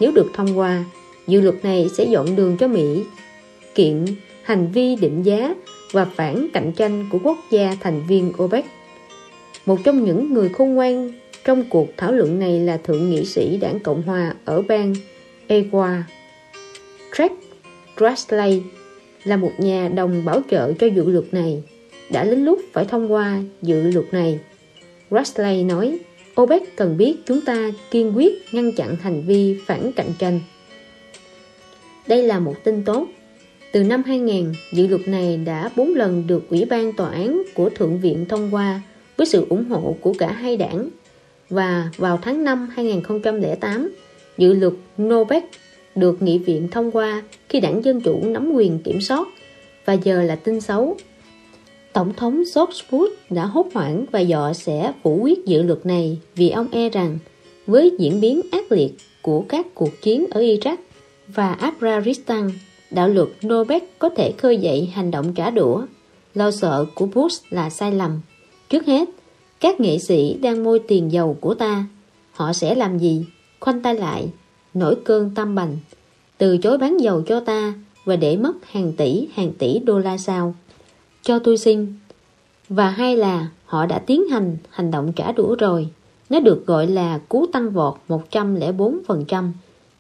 Nếu được thông qua, dự luật này sẽ dọn đường cho Mỹ kiện hành vi định giá và phản cạnh tranh của quốc gia thành viên OPEC. Một trong những người khôn ngoan trong cuộc thảo luận này là Thượng nghị sĩ đảng Cộng Hòa ở bang Iowa. Jack Grassley là một nhà đồng bảo trợ cho dự luật này, đã đến lúc phải thông qua dự luật này. Grassley nói, OPEC cần biết chúng ta kiên quyết ngăn chặn hành vi phản cạnh tranh. Đây là một tin tốt. Từ năm 2000, dự luật này đã 4 lần được Ủy ban Tòa án của Thượng viện thông qua với sự ủng hộ của cả hai đảng và vào tháng 5 2008, dự luật Novak được nghị viện thông qua khi đảng Dân Chủ nắm quyền kiểm soát và giờ là tin xấu. Tổng thống George Bush đã hốt hoảng và dọ sẽ phủ quyết dự luật này vì ông e rằng với diễn biến ác liệt của các cuộc chiến ở Iraq và Abraristan, đạo luật Nobel có thể khơi dậy hành động trả đũa. Lo sợ của Bush là sai lầm. Trước hết, các nghệ sĩ đang môi tiền dầu của ta Họ sẽ làm gì? Khoanh tay lại Nổi cơn tâm bành Từ chối bán dầu cho ta Và để mất hàng tỷ hàng tỷ đô la sao Cho tôi xin Và hay là họ đã tiến hành hành động trả đũa rồi Nó được gọi là cú tăng vọt 104%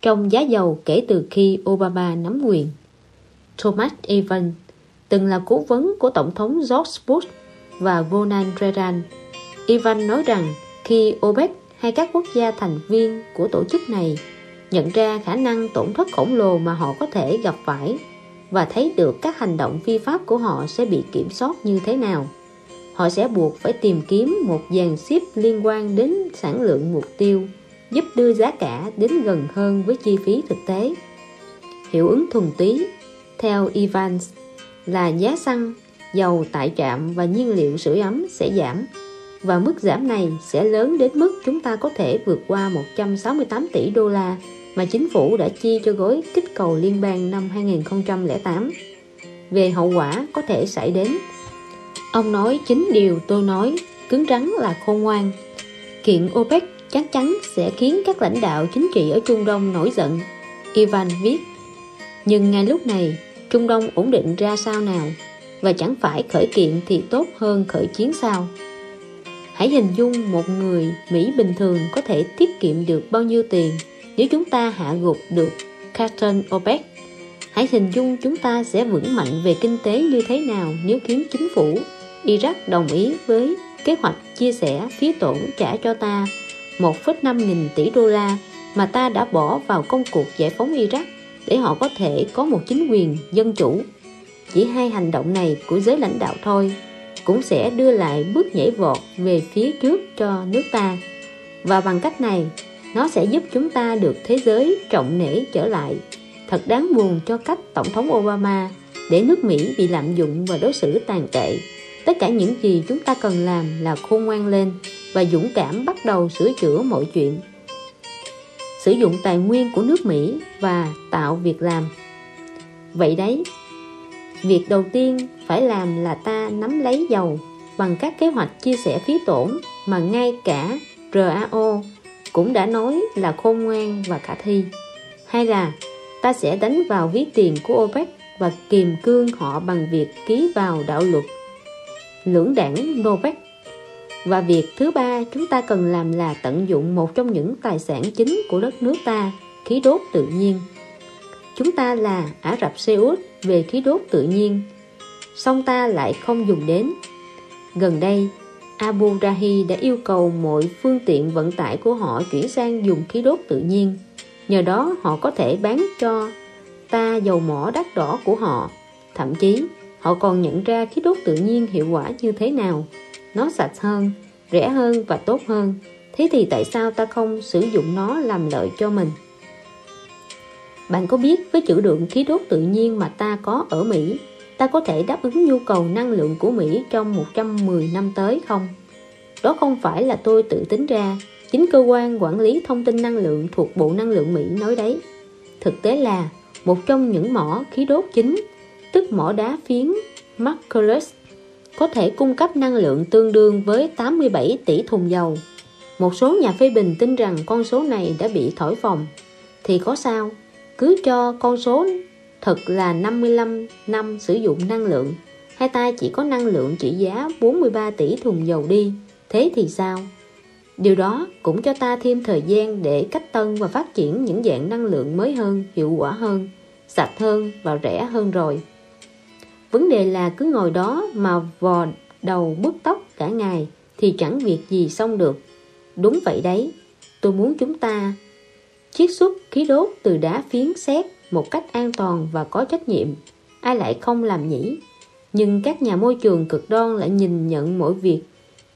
trong giá dầu kể từ khi Obama nắm quyền. Thomas Evans từng là cố vấn của Tổng thống George Bush và Ronald Reagan Ivan nói rằng khi OPEC hay các quốc gia thành viên của tổ chức này nhận ra khả năng tổn thất khổng lồ mà họ có thể gặp phải và thấy được các hành động phi pháp của họ sẽ bị kiểm soát như thế nào. Họ sẽ buộc phải tìm kiếm một dàn xếp liên quan đến sản lượng mục tiêu giúp đưa giá cả đến gần hơn với chi phí thực tế. hiệu ứng thuần túy theo Evans là giá xăng, dầu tại trạm và nhiên liệu sưởi ấm sẽ giảm và mức giảm này sẽ lớn đến mức chúng ta có thể vượt qua 168 tỷ đô la mà chính phủ đã chi cho gói kích cầu liên bang năm 2008 về hậu quả có thể xảy đến. Ông nói chính điều tôi nói, cứng rắn là khôn ngoan. Kiện OPEC chắc chắn sẽ khiến các lãnh đạo chính trị ở Trung Đông nổi giận. Ivan viết, nhưng ngay lúc này, Trung Đông ổn định ra sao nào, và chẳng phải khởi kiện thì tốt hơn khởi chiến sao. Hãy hình dung một người Mỹ bình thường có thể tiết kiệm được bao nhiêu tiền nếu chúng ta hạ gục được Carton OPEC. Hãy hình dung chúng ta sẽ vững mạnh về kinh tế như thế nào nếu khiến chính phủ Iraq đồng ý với kế hoạch chia sẻ phí tổn trả cho ta 1,5 nghìn tỷ đô la mà ta đã bỏ vào công cuộc giải phóng Iraq để họ có thể có một chính quyền dân chủ. Chỉ hai hành động này của giới lãnh đạo thôi cũng sẽ đưa lại bước nhảy vọt về phía trước cho nước ta. Và bằng cách này, nó sẽ giúp chúng ta được thế giới trọng nể trở lại. Thật đáng buồn cho cách Tổng thống Obama để nước Mỹ bị lạm dụng và đối xử tàn tệ. Tất cả những gì chúng ta cần làm là khôn ngoan lên và dũng cảm bắt đầu sửa chữa mọi chuyện. Sử dụng tài nguyên của nước Mỹ và tạo việc làm. Vậy đấy, việc đầu tiên phải làm là ta nắm lấy dầu bằng các kế hoạch chia sẻ phí tổn mà ngay cả RAO cũng đã nói là khôn ngoan và khả thi. Hay là ta sẽ đánh vào ví tiền của OPEC và kiềm cương họ bằng việc ký vào đạo luật lưỡng đảng NOPEC. Và việc thứ ba chúng ta cần làm là tận dụng một trong những tài sản chính của đất nước ta, khí đốt tự nhiên. Chúng ta là Ả Rập Xê Út về khí đốt tự nhiên, song ta lại không dùng đến. Gần đây, Abu Dhabi đã yêu cầu mọi phương tiện vận tải của họ chuyển sang dùng khí đốt tự nhiên. Nhờ đó họ có thể bán cho ta dầu mỏ đắt đỏ của họ. Thậm chí, họ còn nhận ra khí đốt tự nhiên hiệu quả như thế nào. Nó sạch hơn, rẻ hơn và tốt hơn. Thế thì tại sao ta không sử dụng nó làm lợi cho mình? Bạn có biết với trữ lượng khí đốt tự nhiên mà ta có ở Mỹ, ta có thể đáp ứng nhu cầu năng lượng của Mỹ trong 110 năm tới không? Đó không phải là tôi tự tính ra, chính cơ quan quản lý thông tin năng lượng thuộc Bộ Năng lượng Mỹ nói đấy. Thực tế là một trong những mỏ khí đốt chính, tức mỏ đá phiến Marcellus, có thể cung cấp năng lượng tương đương với 87 tỷ thùng dầu. Một số nhà phê bình tin rằng con số này đã bị thổi phồng. Thì có sao? cứ cho con số thật là 55 năm sử dụng năng lượng, hai ta chỉ có năng lượng trị giá 43 tỷ thùng dầu đi, thế thì sao điều đó cũng cho ta thêm thời gian để cách tân và phát triển những dạng năng lượng mới hơn, hiệu quả hơn, sạch hơn và rẻ hơn rồi vấn đề là cứ ngồi đó mà vò đầu bứt tóc cả ngày thì chẳng việc gì xong được. Đúng vậy đấy, tôi muốn chúng ta chiết xuất khí đốt từ đá phiến xét một cách an toàn và có trách nhiệm. Ai lại không làm nhỉ? Nhưng các nhà môi trường cực đoan lại nhìn nhận mỗi việc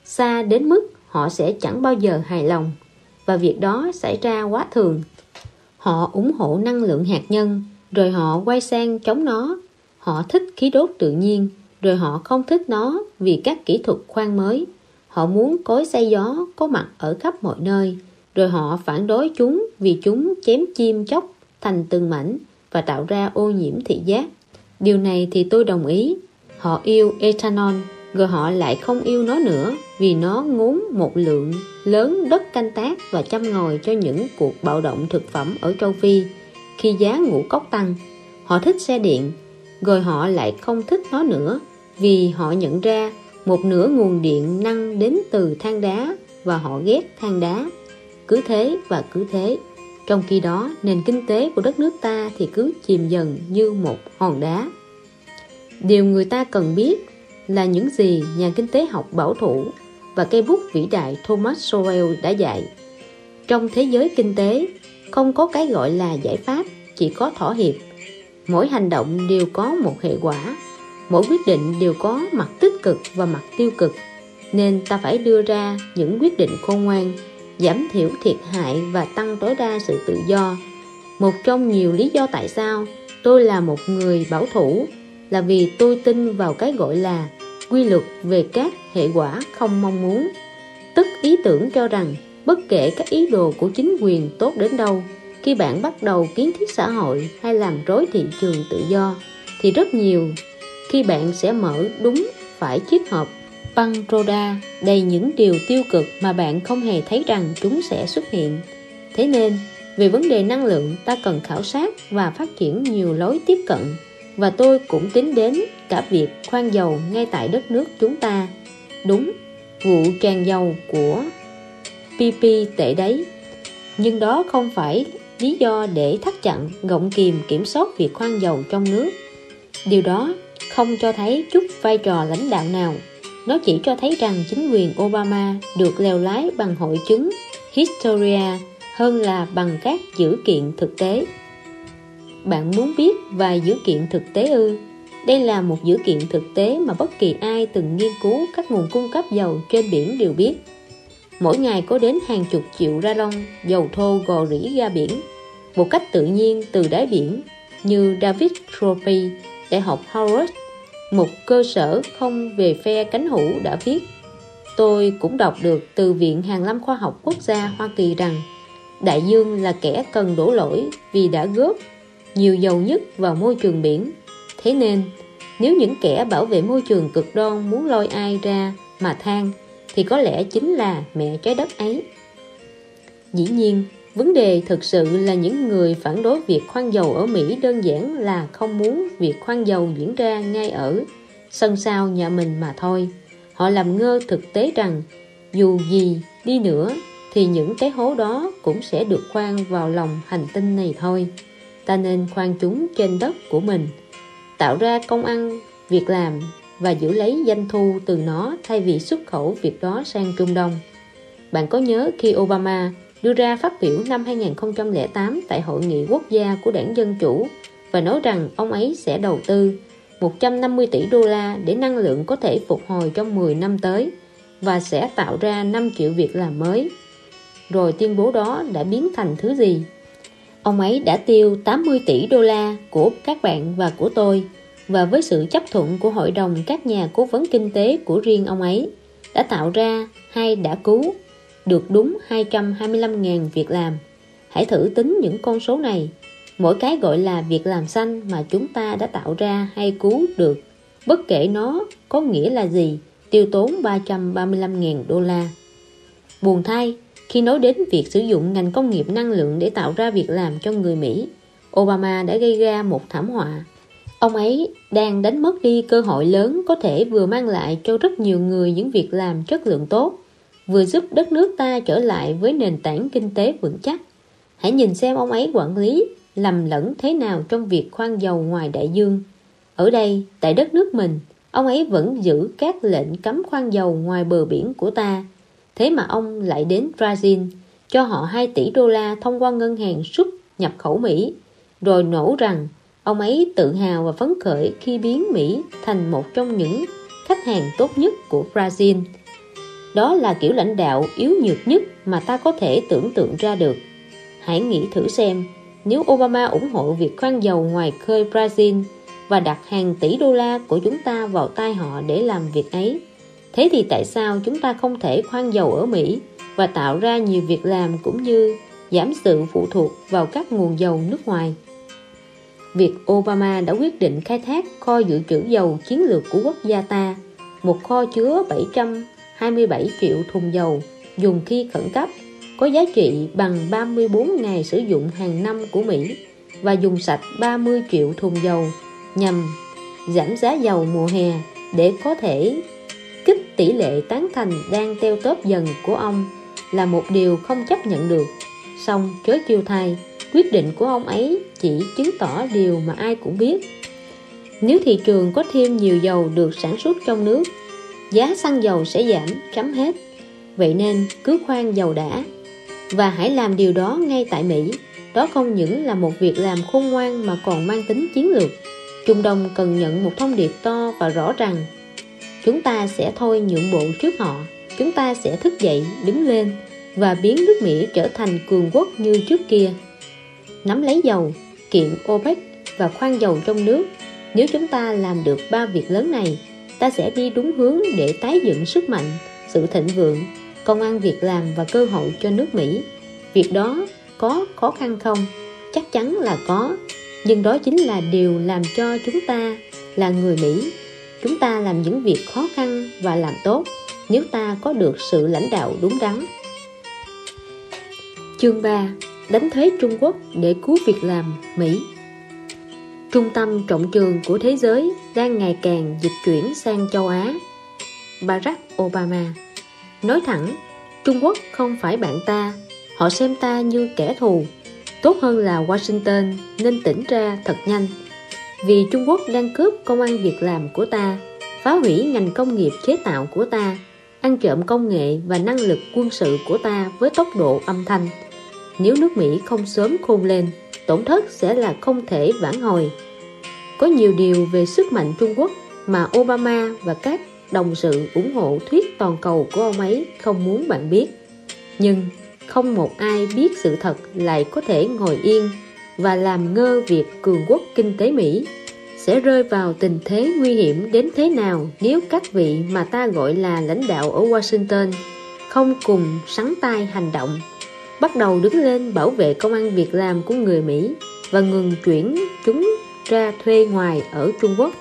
xa đến mức họ sẽ chẳng bao giờ hài lòng. Và việc đó xảy ra quá thường. Họ ủng hộ năng lượng hạt nhân, rồi họ quay sang chống nó họ thích khí đốt tự nhiên rồi họ không thích nó vì các kỹ thuật khoan mới họ muốn cối xay gió có mặt ở khắp mọi nơi rồi họ phản đối chúng vì chúng chém chim chóc thành từng mảnh và tạo ra ô nhiễm thị giác. Điều này thì tôi đồng ý. Họ yêu ethanol, rồi họ lại không yêu nó nữa vì nó ngốn một lượng lớn đất canh tác và chăm ngồi cho những cuộc bạo động thực phẩm ở châu Phi khi giá ngũ cốc tăng. Họ thích xe điện, rồi họ lại không thích nó nữa, vì họ nhận ra một nửa nguồn điện năng đến từ than đá và họ ghét than đá. Cứ thế và cứ thế, trong khi đó nền kinh tế của đất nước ta thì cứ chìm dần như một hòn đá. Điều người ta cần biết là những gì nhà kinh tế học bảo thủ và cây bút vĩ đại Thomas Sowell đã dạy. Trong thế giới kinh tế, không có cái gọi là giải pháp, chỉ có thỏa hiệp mỗi hành động đều có một hệ quả. Mỗi quyết định đều có mặt tích cực và mặt tiêu cực. Nên ta phải đưa ra những quyết định khôn ngoan, giảm thiểu thiệt hại và tăng tối đa sự tự do. Một trong nhiều lý do tại sao tôi là một người bảo thủ là vì tôi tin vào cái gọi là quy luật về các hệ quả không mong muốn. Tức ý tưởng cho rằng bất kể các ý đồ của chính quyền tốt đến đâu khi bạn bắt đầu kiến thiết xã hội hay làm rối thị trường tự do, thì rất nhiều khi bạn sẽ mở đúng phải chiếc hộp băng roda đầy những điều tiêu cực mà bạn không hề thấy rằng chúng sẽ xuất hiện. Thế nên, về vấn đề năng lượng, ta cần khảo sát và phát triển nhiều lối tiếp cận. Và tôi cũng tính đến cả việc khoan dầu ngay tại đất nước chúng ta. Đúng, vụ tràn dầu của PP tệ đấy. Nhưng đó không phải lý do để thắt chặn gọng kìm kiểm soát việc khoan dầu trong nước. Điều đó không cho thấy chút vai trò lãnh đạo nào. Nó chỉ cho thấy rằng chính quyền Obama được leo lái bằng hội chứng historia hơn là bằng các dữ kiện thực tế. Bạn muốn biết vài dữ kiện thực tế ư? Đây là một dữ kiện thực tế mà bất kỳ ai từng nghiên cứu các nguồn cung cấp dầu trên biển đều biết. Mỗi ngày có đến hàng chục triệu ra lon dầu thô gò rỉ ra biển một cách tự nhiên từ đáy biển như David Trophy, Đại học Harvard, một cơ sở không về phe cánh hữu đã viết. Tôi cũng đọc được từ Viện Hàn lâm Khoa học Quốc gia Hoa Kỳ rằng đại dương là kẻ cần đổ lỗi vì đã góp nhiều dầu nhất vào môi trường biển. Thế nên, nếu những kẻ bảo vệ môi trường cực đoan muốn lôi ai ra mà than, thì có lẽ chính là mẹ trái đất ấy. Dĩ nhiên, vấn đề thực sự là những người phản đối việc khoan dầu ở Mỹ đơn giản là không muốn việc khoan dầu diễn ra ngay ở sân sau nhà mình mà thôi. Họ làm ngơ thực tế rằng, dù gì đi nữa, thì những cái hố đó cũng sẽ được khoan vào lòng hành tinh này thôi ta nên khoan chúng trên đất của mình, tạo ra công ăn, việc làm và giữ lấy doanh thu từ nó thay vì xuất khẩu việc đó sang Trung Đông bạn có nhớ khi Obama đưa ra phát biểu năm 2008 tại Hội nghị quốc gia của đảng Dân Chủ và nói rằng ông ấy sẽ đầu tư 150 tỷ đô la để năng lượng có thể phục hồi trong 10 năm tới và sẽ tạo ra 5 triệu việc làm mới. Rồi tuyên bố đó đã biến thành thứ gì? Ông ấy đã tiêu 80 tỷ đô la của các bạn và của tôi và với sự chấp thuận của hội đồng các nhà cố vấn kinh tế của riêng ông ấy, đã tạo ra hay đã cứu được đúng 225.000 việc làm. Hãy thử tính những con số này. Mỗi cái gọi là việc làm xanh mà chúng ta đã tạo ra hay cứu được bất kể nó có nghĩa là gì tiêu tốn 335.000 đô la. Buồn thay khi nói đến việc sử dụng ngành công nghiệp năng lượng để tạo ra việc làm cho người Mỹ, Obama đã gây ra một thảm họa. Ông ấy đang đánh mất đi cơ hội lớn có thể vừa mang lại cho rất nhiều người những việc làm chất lượng tốt, vừa giúp đất nước ta trở lại với nền tảng kinh tế vững chắc. Hãy nhìn xem ông ấy quản lý, lầm lẫn thế nào trong việc khoan dầu ngoài đại dương. Ở đây, tại đất nước mình, ông ấy vẫn giữ các lệnh cấm khoan dầu ngoài bờ biển của ta, Thế mà ông lại đến Brazil cho họ 2 tỷ đô la thông qua ngân hàng xuất nhập khẩu Mỹ rồi nổ rằng ông ấy tự hào và phấn khởi khi biến Mỹ thành một trong những khách hàng tốt nhất của Brazil. Đó là kiểu lãnh đạo yếu nhược nhất mà ta có thể tưởng tượng ra được. Hãy nghĩ thử xem, nếu Obama ủng hộ việc khoan dầu ngoài khơi Brazil và đặt hàng tỷ đô la của chúng ta vào tay họ để làm việc ấy, Thế thì tại sao chúng ta không thể khoan dầu ở Mỹ và tạo ra nhiều việc làm cũng như giảm sự phụ thuộc vào các nguồn dầu nước ngoài? Việc Obama đã quyết định khai thác kho dự trữ dầu chiến lược của quốc gia ta, một kho chứa 27 triệu thùng dầu dùng khi khẩn cấp, có giá trị bằng 34 ngày sử dụng hàng năm của Mỹ và dùng sạch 30 triệu thùng dầu nhằm giảm giá dầu mùa hè để có thể kích tỷ lệ tán thành đang teo tóp dần của ông là một điều không chấp nhận được. Song chớ chiêu thay quyết định của ông ấy chỉ chứng tỏ điều mà ai cũng biết. Nếu thị trường có thêm nhiều dầu được sản xuất trong nước giá xăng dầu sẽ giảm chấm hết. Vậy nên cứ khoan dầu đã. Và hãy làm điều đó ngay tại Mỹ. Đó không những là một việc làm khôn ngoan mà còn mang tính chiến lược. Trung Đông cần nhận một thông điệp to và rõ rằng chúng ta sẽ thôi nhượng bộ trước họ. Chúng ta sẽ thức dậy đứng lên và biến nước Mỹ trở thành cường quốc như trước kia. Nắm lấy dầu kiện OPEC và khoan dầu trong nước. Nếu chúng ta làm được ba việc lớn này, ta sẽ đi đúng hướng để tái dựng sức mạnh, sự thịnh vượng, công an việc làm và cơ hội cho nước Mỹ. Việc đó có khó khăn không? Chắc chắn là có, nhưng đó chính là điều làm cho chúng ta là người Mỹ. Chúng ta làm những việc khó khăn và làm tốt nếu ta có được sự lãnh đạo đúng đắn. Chương 3 Đánh thuế Trung Quốc để cứu việc làm Mỹ Trung tâm trọng trường của thế giới đang ngày càng dịch chuyển sang châu Á. Barack Obama Nói thẳng, Trung Quốc không phải bạn ta Họ xem ta như kẻ thù. Tốt hơn là Washington nên tỉnh ra thật nhanh. Vì Trung Quốc đang cướp công an việc làm của ta Phá hủy ngành công nghiệp chế tạo của ta Ăn trộm công nghệ và năng lực quân sự của ta với tốc độ âm thanh. Nếu nước Mỹ không sớm khôn lên tổn thất sẽ là không thể vãn hồi. Có nhiều điều về sức mạnh Trung Quốc mà Obama và các đồng sự ủng hộ thuyết toàn cầu của ông ấy không muốn bạn biết. Nhưng không một ai biết sự thật lại có thể ngồi yên và làm ngơ việc cường quốc kinh tế Mỹ sẽ rơi vào tình thế nguy hiểm đến thế nào nếu các vị mà ta gọi là lãnh đạo ở Washington không cùng sắn tay hành động bắt đầu đứng lên bảo vệ công an việc làm của người Mỹ và ngừng chuyển chúng ra thuê ngoài ở Trung Quốc.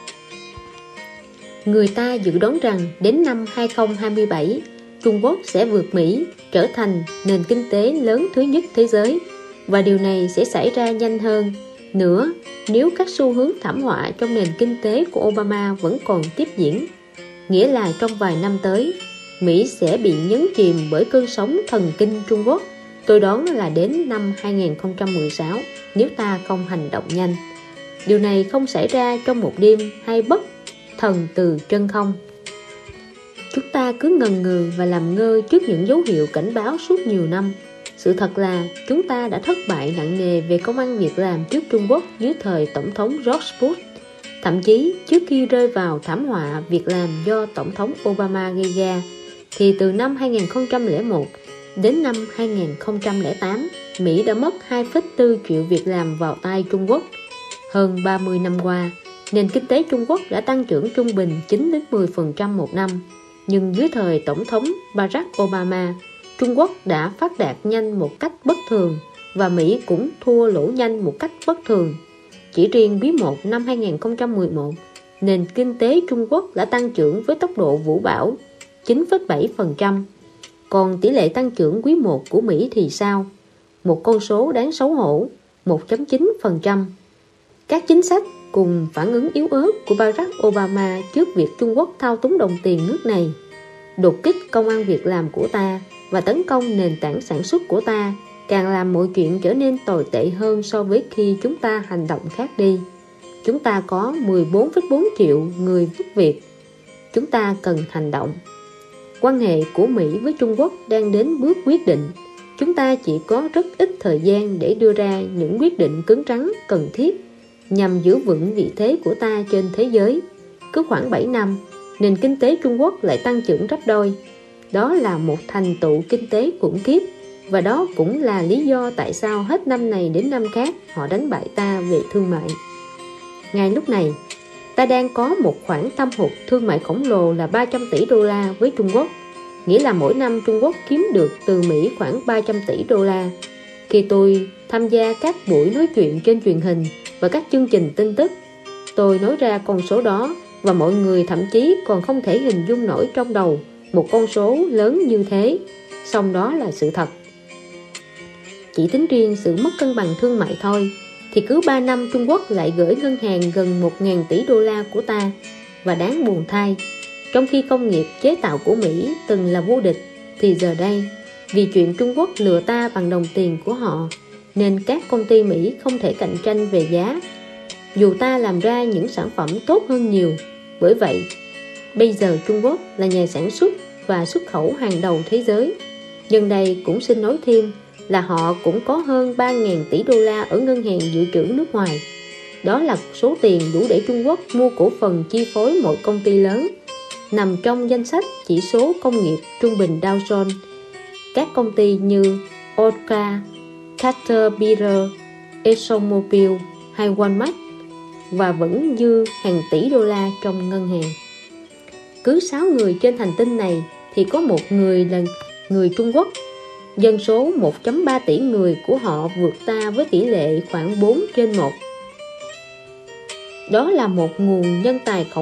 Người ta dự đoán rằng đến năm 2027, Trung Quốc sẽ vượt Mỹ trở thành nền kinh tế lớn thứ nhất thế giới và điều này sẽ xảy ra nhanh hơn nữa nếu các xu hướng thảm họa trong nền kinh tế của Obama vẫn còn tiếp diễn. Nghĩa là trong vài năm tới, Mỹ sẽ bị nhấn chìm bởi cơn sóng thần kinh Trung Quốc Tôi đoán là đến năm 2016 nếu ta không hành động nhanh. Điều này không xảy ra trong một đêm hay bất thần từ chân không. Chúng ta cứ ngần ngừ và làm ngơ trước những dấu hiệu cảnh báo suốt nhiều năm. Sự thật là chúng ta đã thất bại nặng nề về công ăn việc làm trước Trung Quốc dưới thời Tổng thống George Bush. Thậm chí trước khi rơi vào thảm họa việc làm do Tổng thống Obama gây ra, thì từ năm 2001 Đến năm 2008, Mỹ đã mất 2,4 triệu việc làm vào tay Trung Quốc. Hơn 30 năm qua, nền kinh tế Trung Quốc đã tăng trưởng trung bình 9-10% một năm. Nhưng dưới thời Tổng thống Barack Obama, Trung Quốc đã phát đạt nhanh một cách bất thường và Mỹ cũng thua lỗ nhanh một cách bất thường. Chỉ riêng quý 1 năm 2011, nền kinh tế Trung Quốc đã tăng trưởng với tốc độ vũ bão 9,7%, còn tỷ lệ tăng trưởng quý 1 của Mỹ thì sao? Một con số đáng xấu hổ, 1.9%. Các chính sách cùng phản ứng yếu ớt của Barack Obama trước việc Trung Quốc thao túng đồng tiền nước này, đột kích công an việc làm của ta và tấn công nền tảng sản xuất của ta càng làm mọi chuyện trở nên tồi tệ hơn so với khi chúng ta hành động khác đi. Chúng ta có 14,4 triệu người mất việc. Chúng ta cần hành động. Quan hệ của Mỹ với Trung Quốc đang đến bước quyết định. Chúng ta chỉ có rất ít thời gian để đưa ra những quyết định cứng rắn cần thiết nhằm giữ vững vị thế của ta trên thế giới. Cứ khoảng 7 năm, nền kinh tế Trung Quốc lại tăng trưởng gấp đôi. Đó là một thành tựu kinh tế khủng khiếp và đó cũng là lý do tại sao hết năm này đến năm khác họ đánh bại ta về thương mại. Ngay lúc này, ta đang có một khoản thâm hụt thương mại khổng lồ là 300 tỷ đô la với Trung Quốc. Nghĩa là mỗi năm Trung Quốc kiếm được từ Mỹ khoảng 300 tỷ đô la. Khi tôi tham gia các buổi nói chuyện trên truyền hình và các chương trình tin tức, tôi nói ra con số đó và mọi người thậm chí còn không thể hình dung nổi trong đầu một con số lớn như thế. Song đó là sự thật. Chỉ tính riêng sự mất cân bằng thương mại thôi thì cứ 3 năm Trung Quốc lại gửi ngân hàng gần 1.000 tỷ đô la của ta. Và đáng buồn thay, trong khi công nghiệp chế tạo của Mỹ từng là vô địch, thì giờ đây, vì chuyện Trung Quốc lừa ta bằng đồng tiền của họ, nên các công ty Mỹ không thể cạnh tranh về giá. Dù ta làm ra những sản phẩm tốt hơn nhiều, bởi vậy, bây giờ Trung Quốc là nhà sản xuất và xuất khẩu hàng đầu thế giới. Nhân đây cũng xin nói thêm là họ cũng có hơn 3.000 tỷ đô la ở ngân hàng dự trữ nước ngoài. Đó là số tiền đủ để Trung Quốc mua cổ phần chi phối mọi công ty lớn, nằm trong danh sách chỉ số công nghiệp trung bình Dow Jones. Các công ty như Orca, Caterpillar, ExxonMobil hay Walmart và vẫn dư hàng tỷ đô la trong ngân hàng. Cứ 6 người trên hành tinh này thì có một người là người Trung Quốc. Dân số 1.3 tỷ người của họ vượt ta với tỷ lệ khoảng 4 trên 1. Đó là một nguồn nhân tài khổng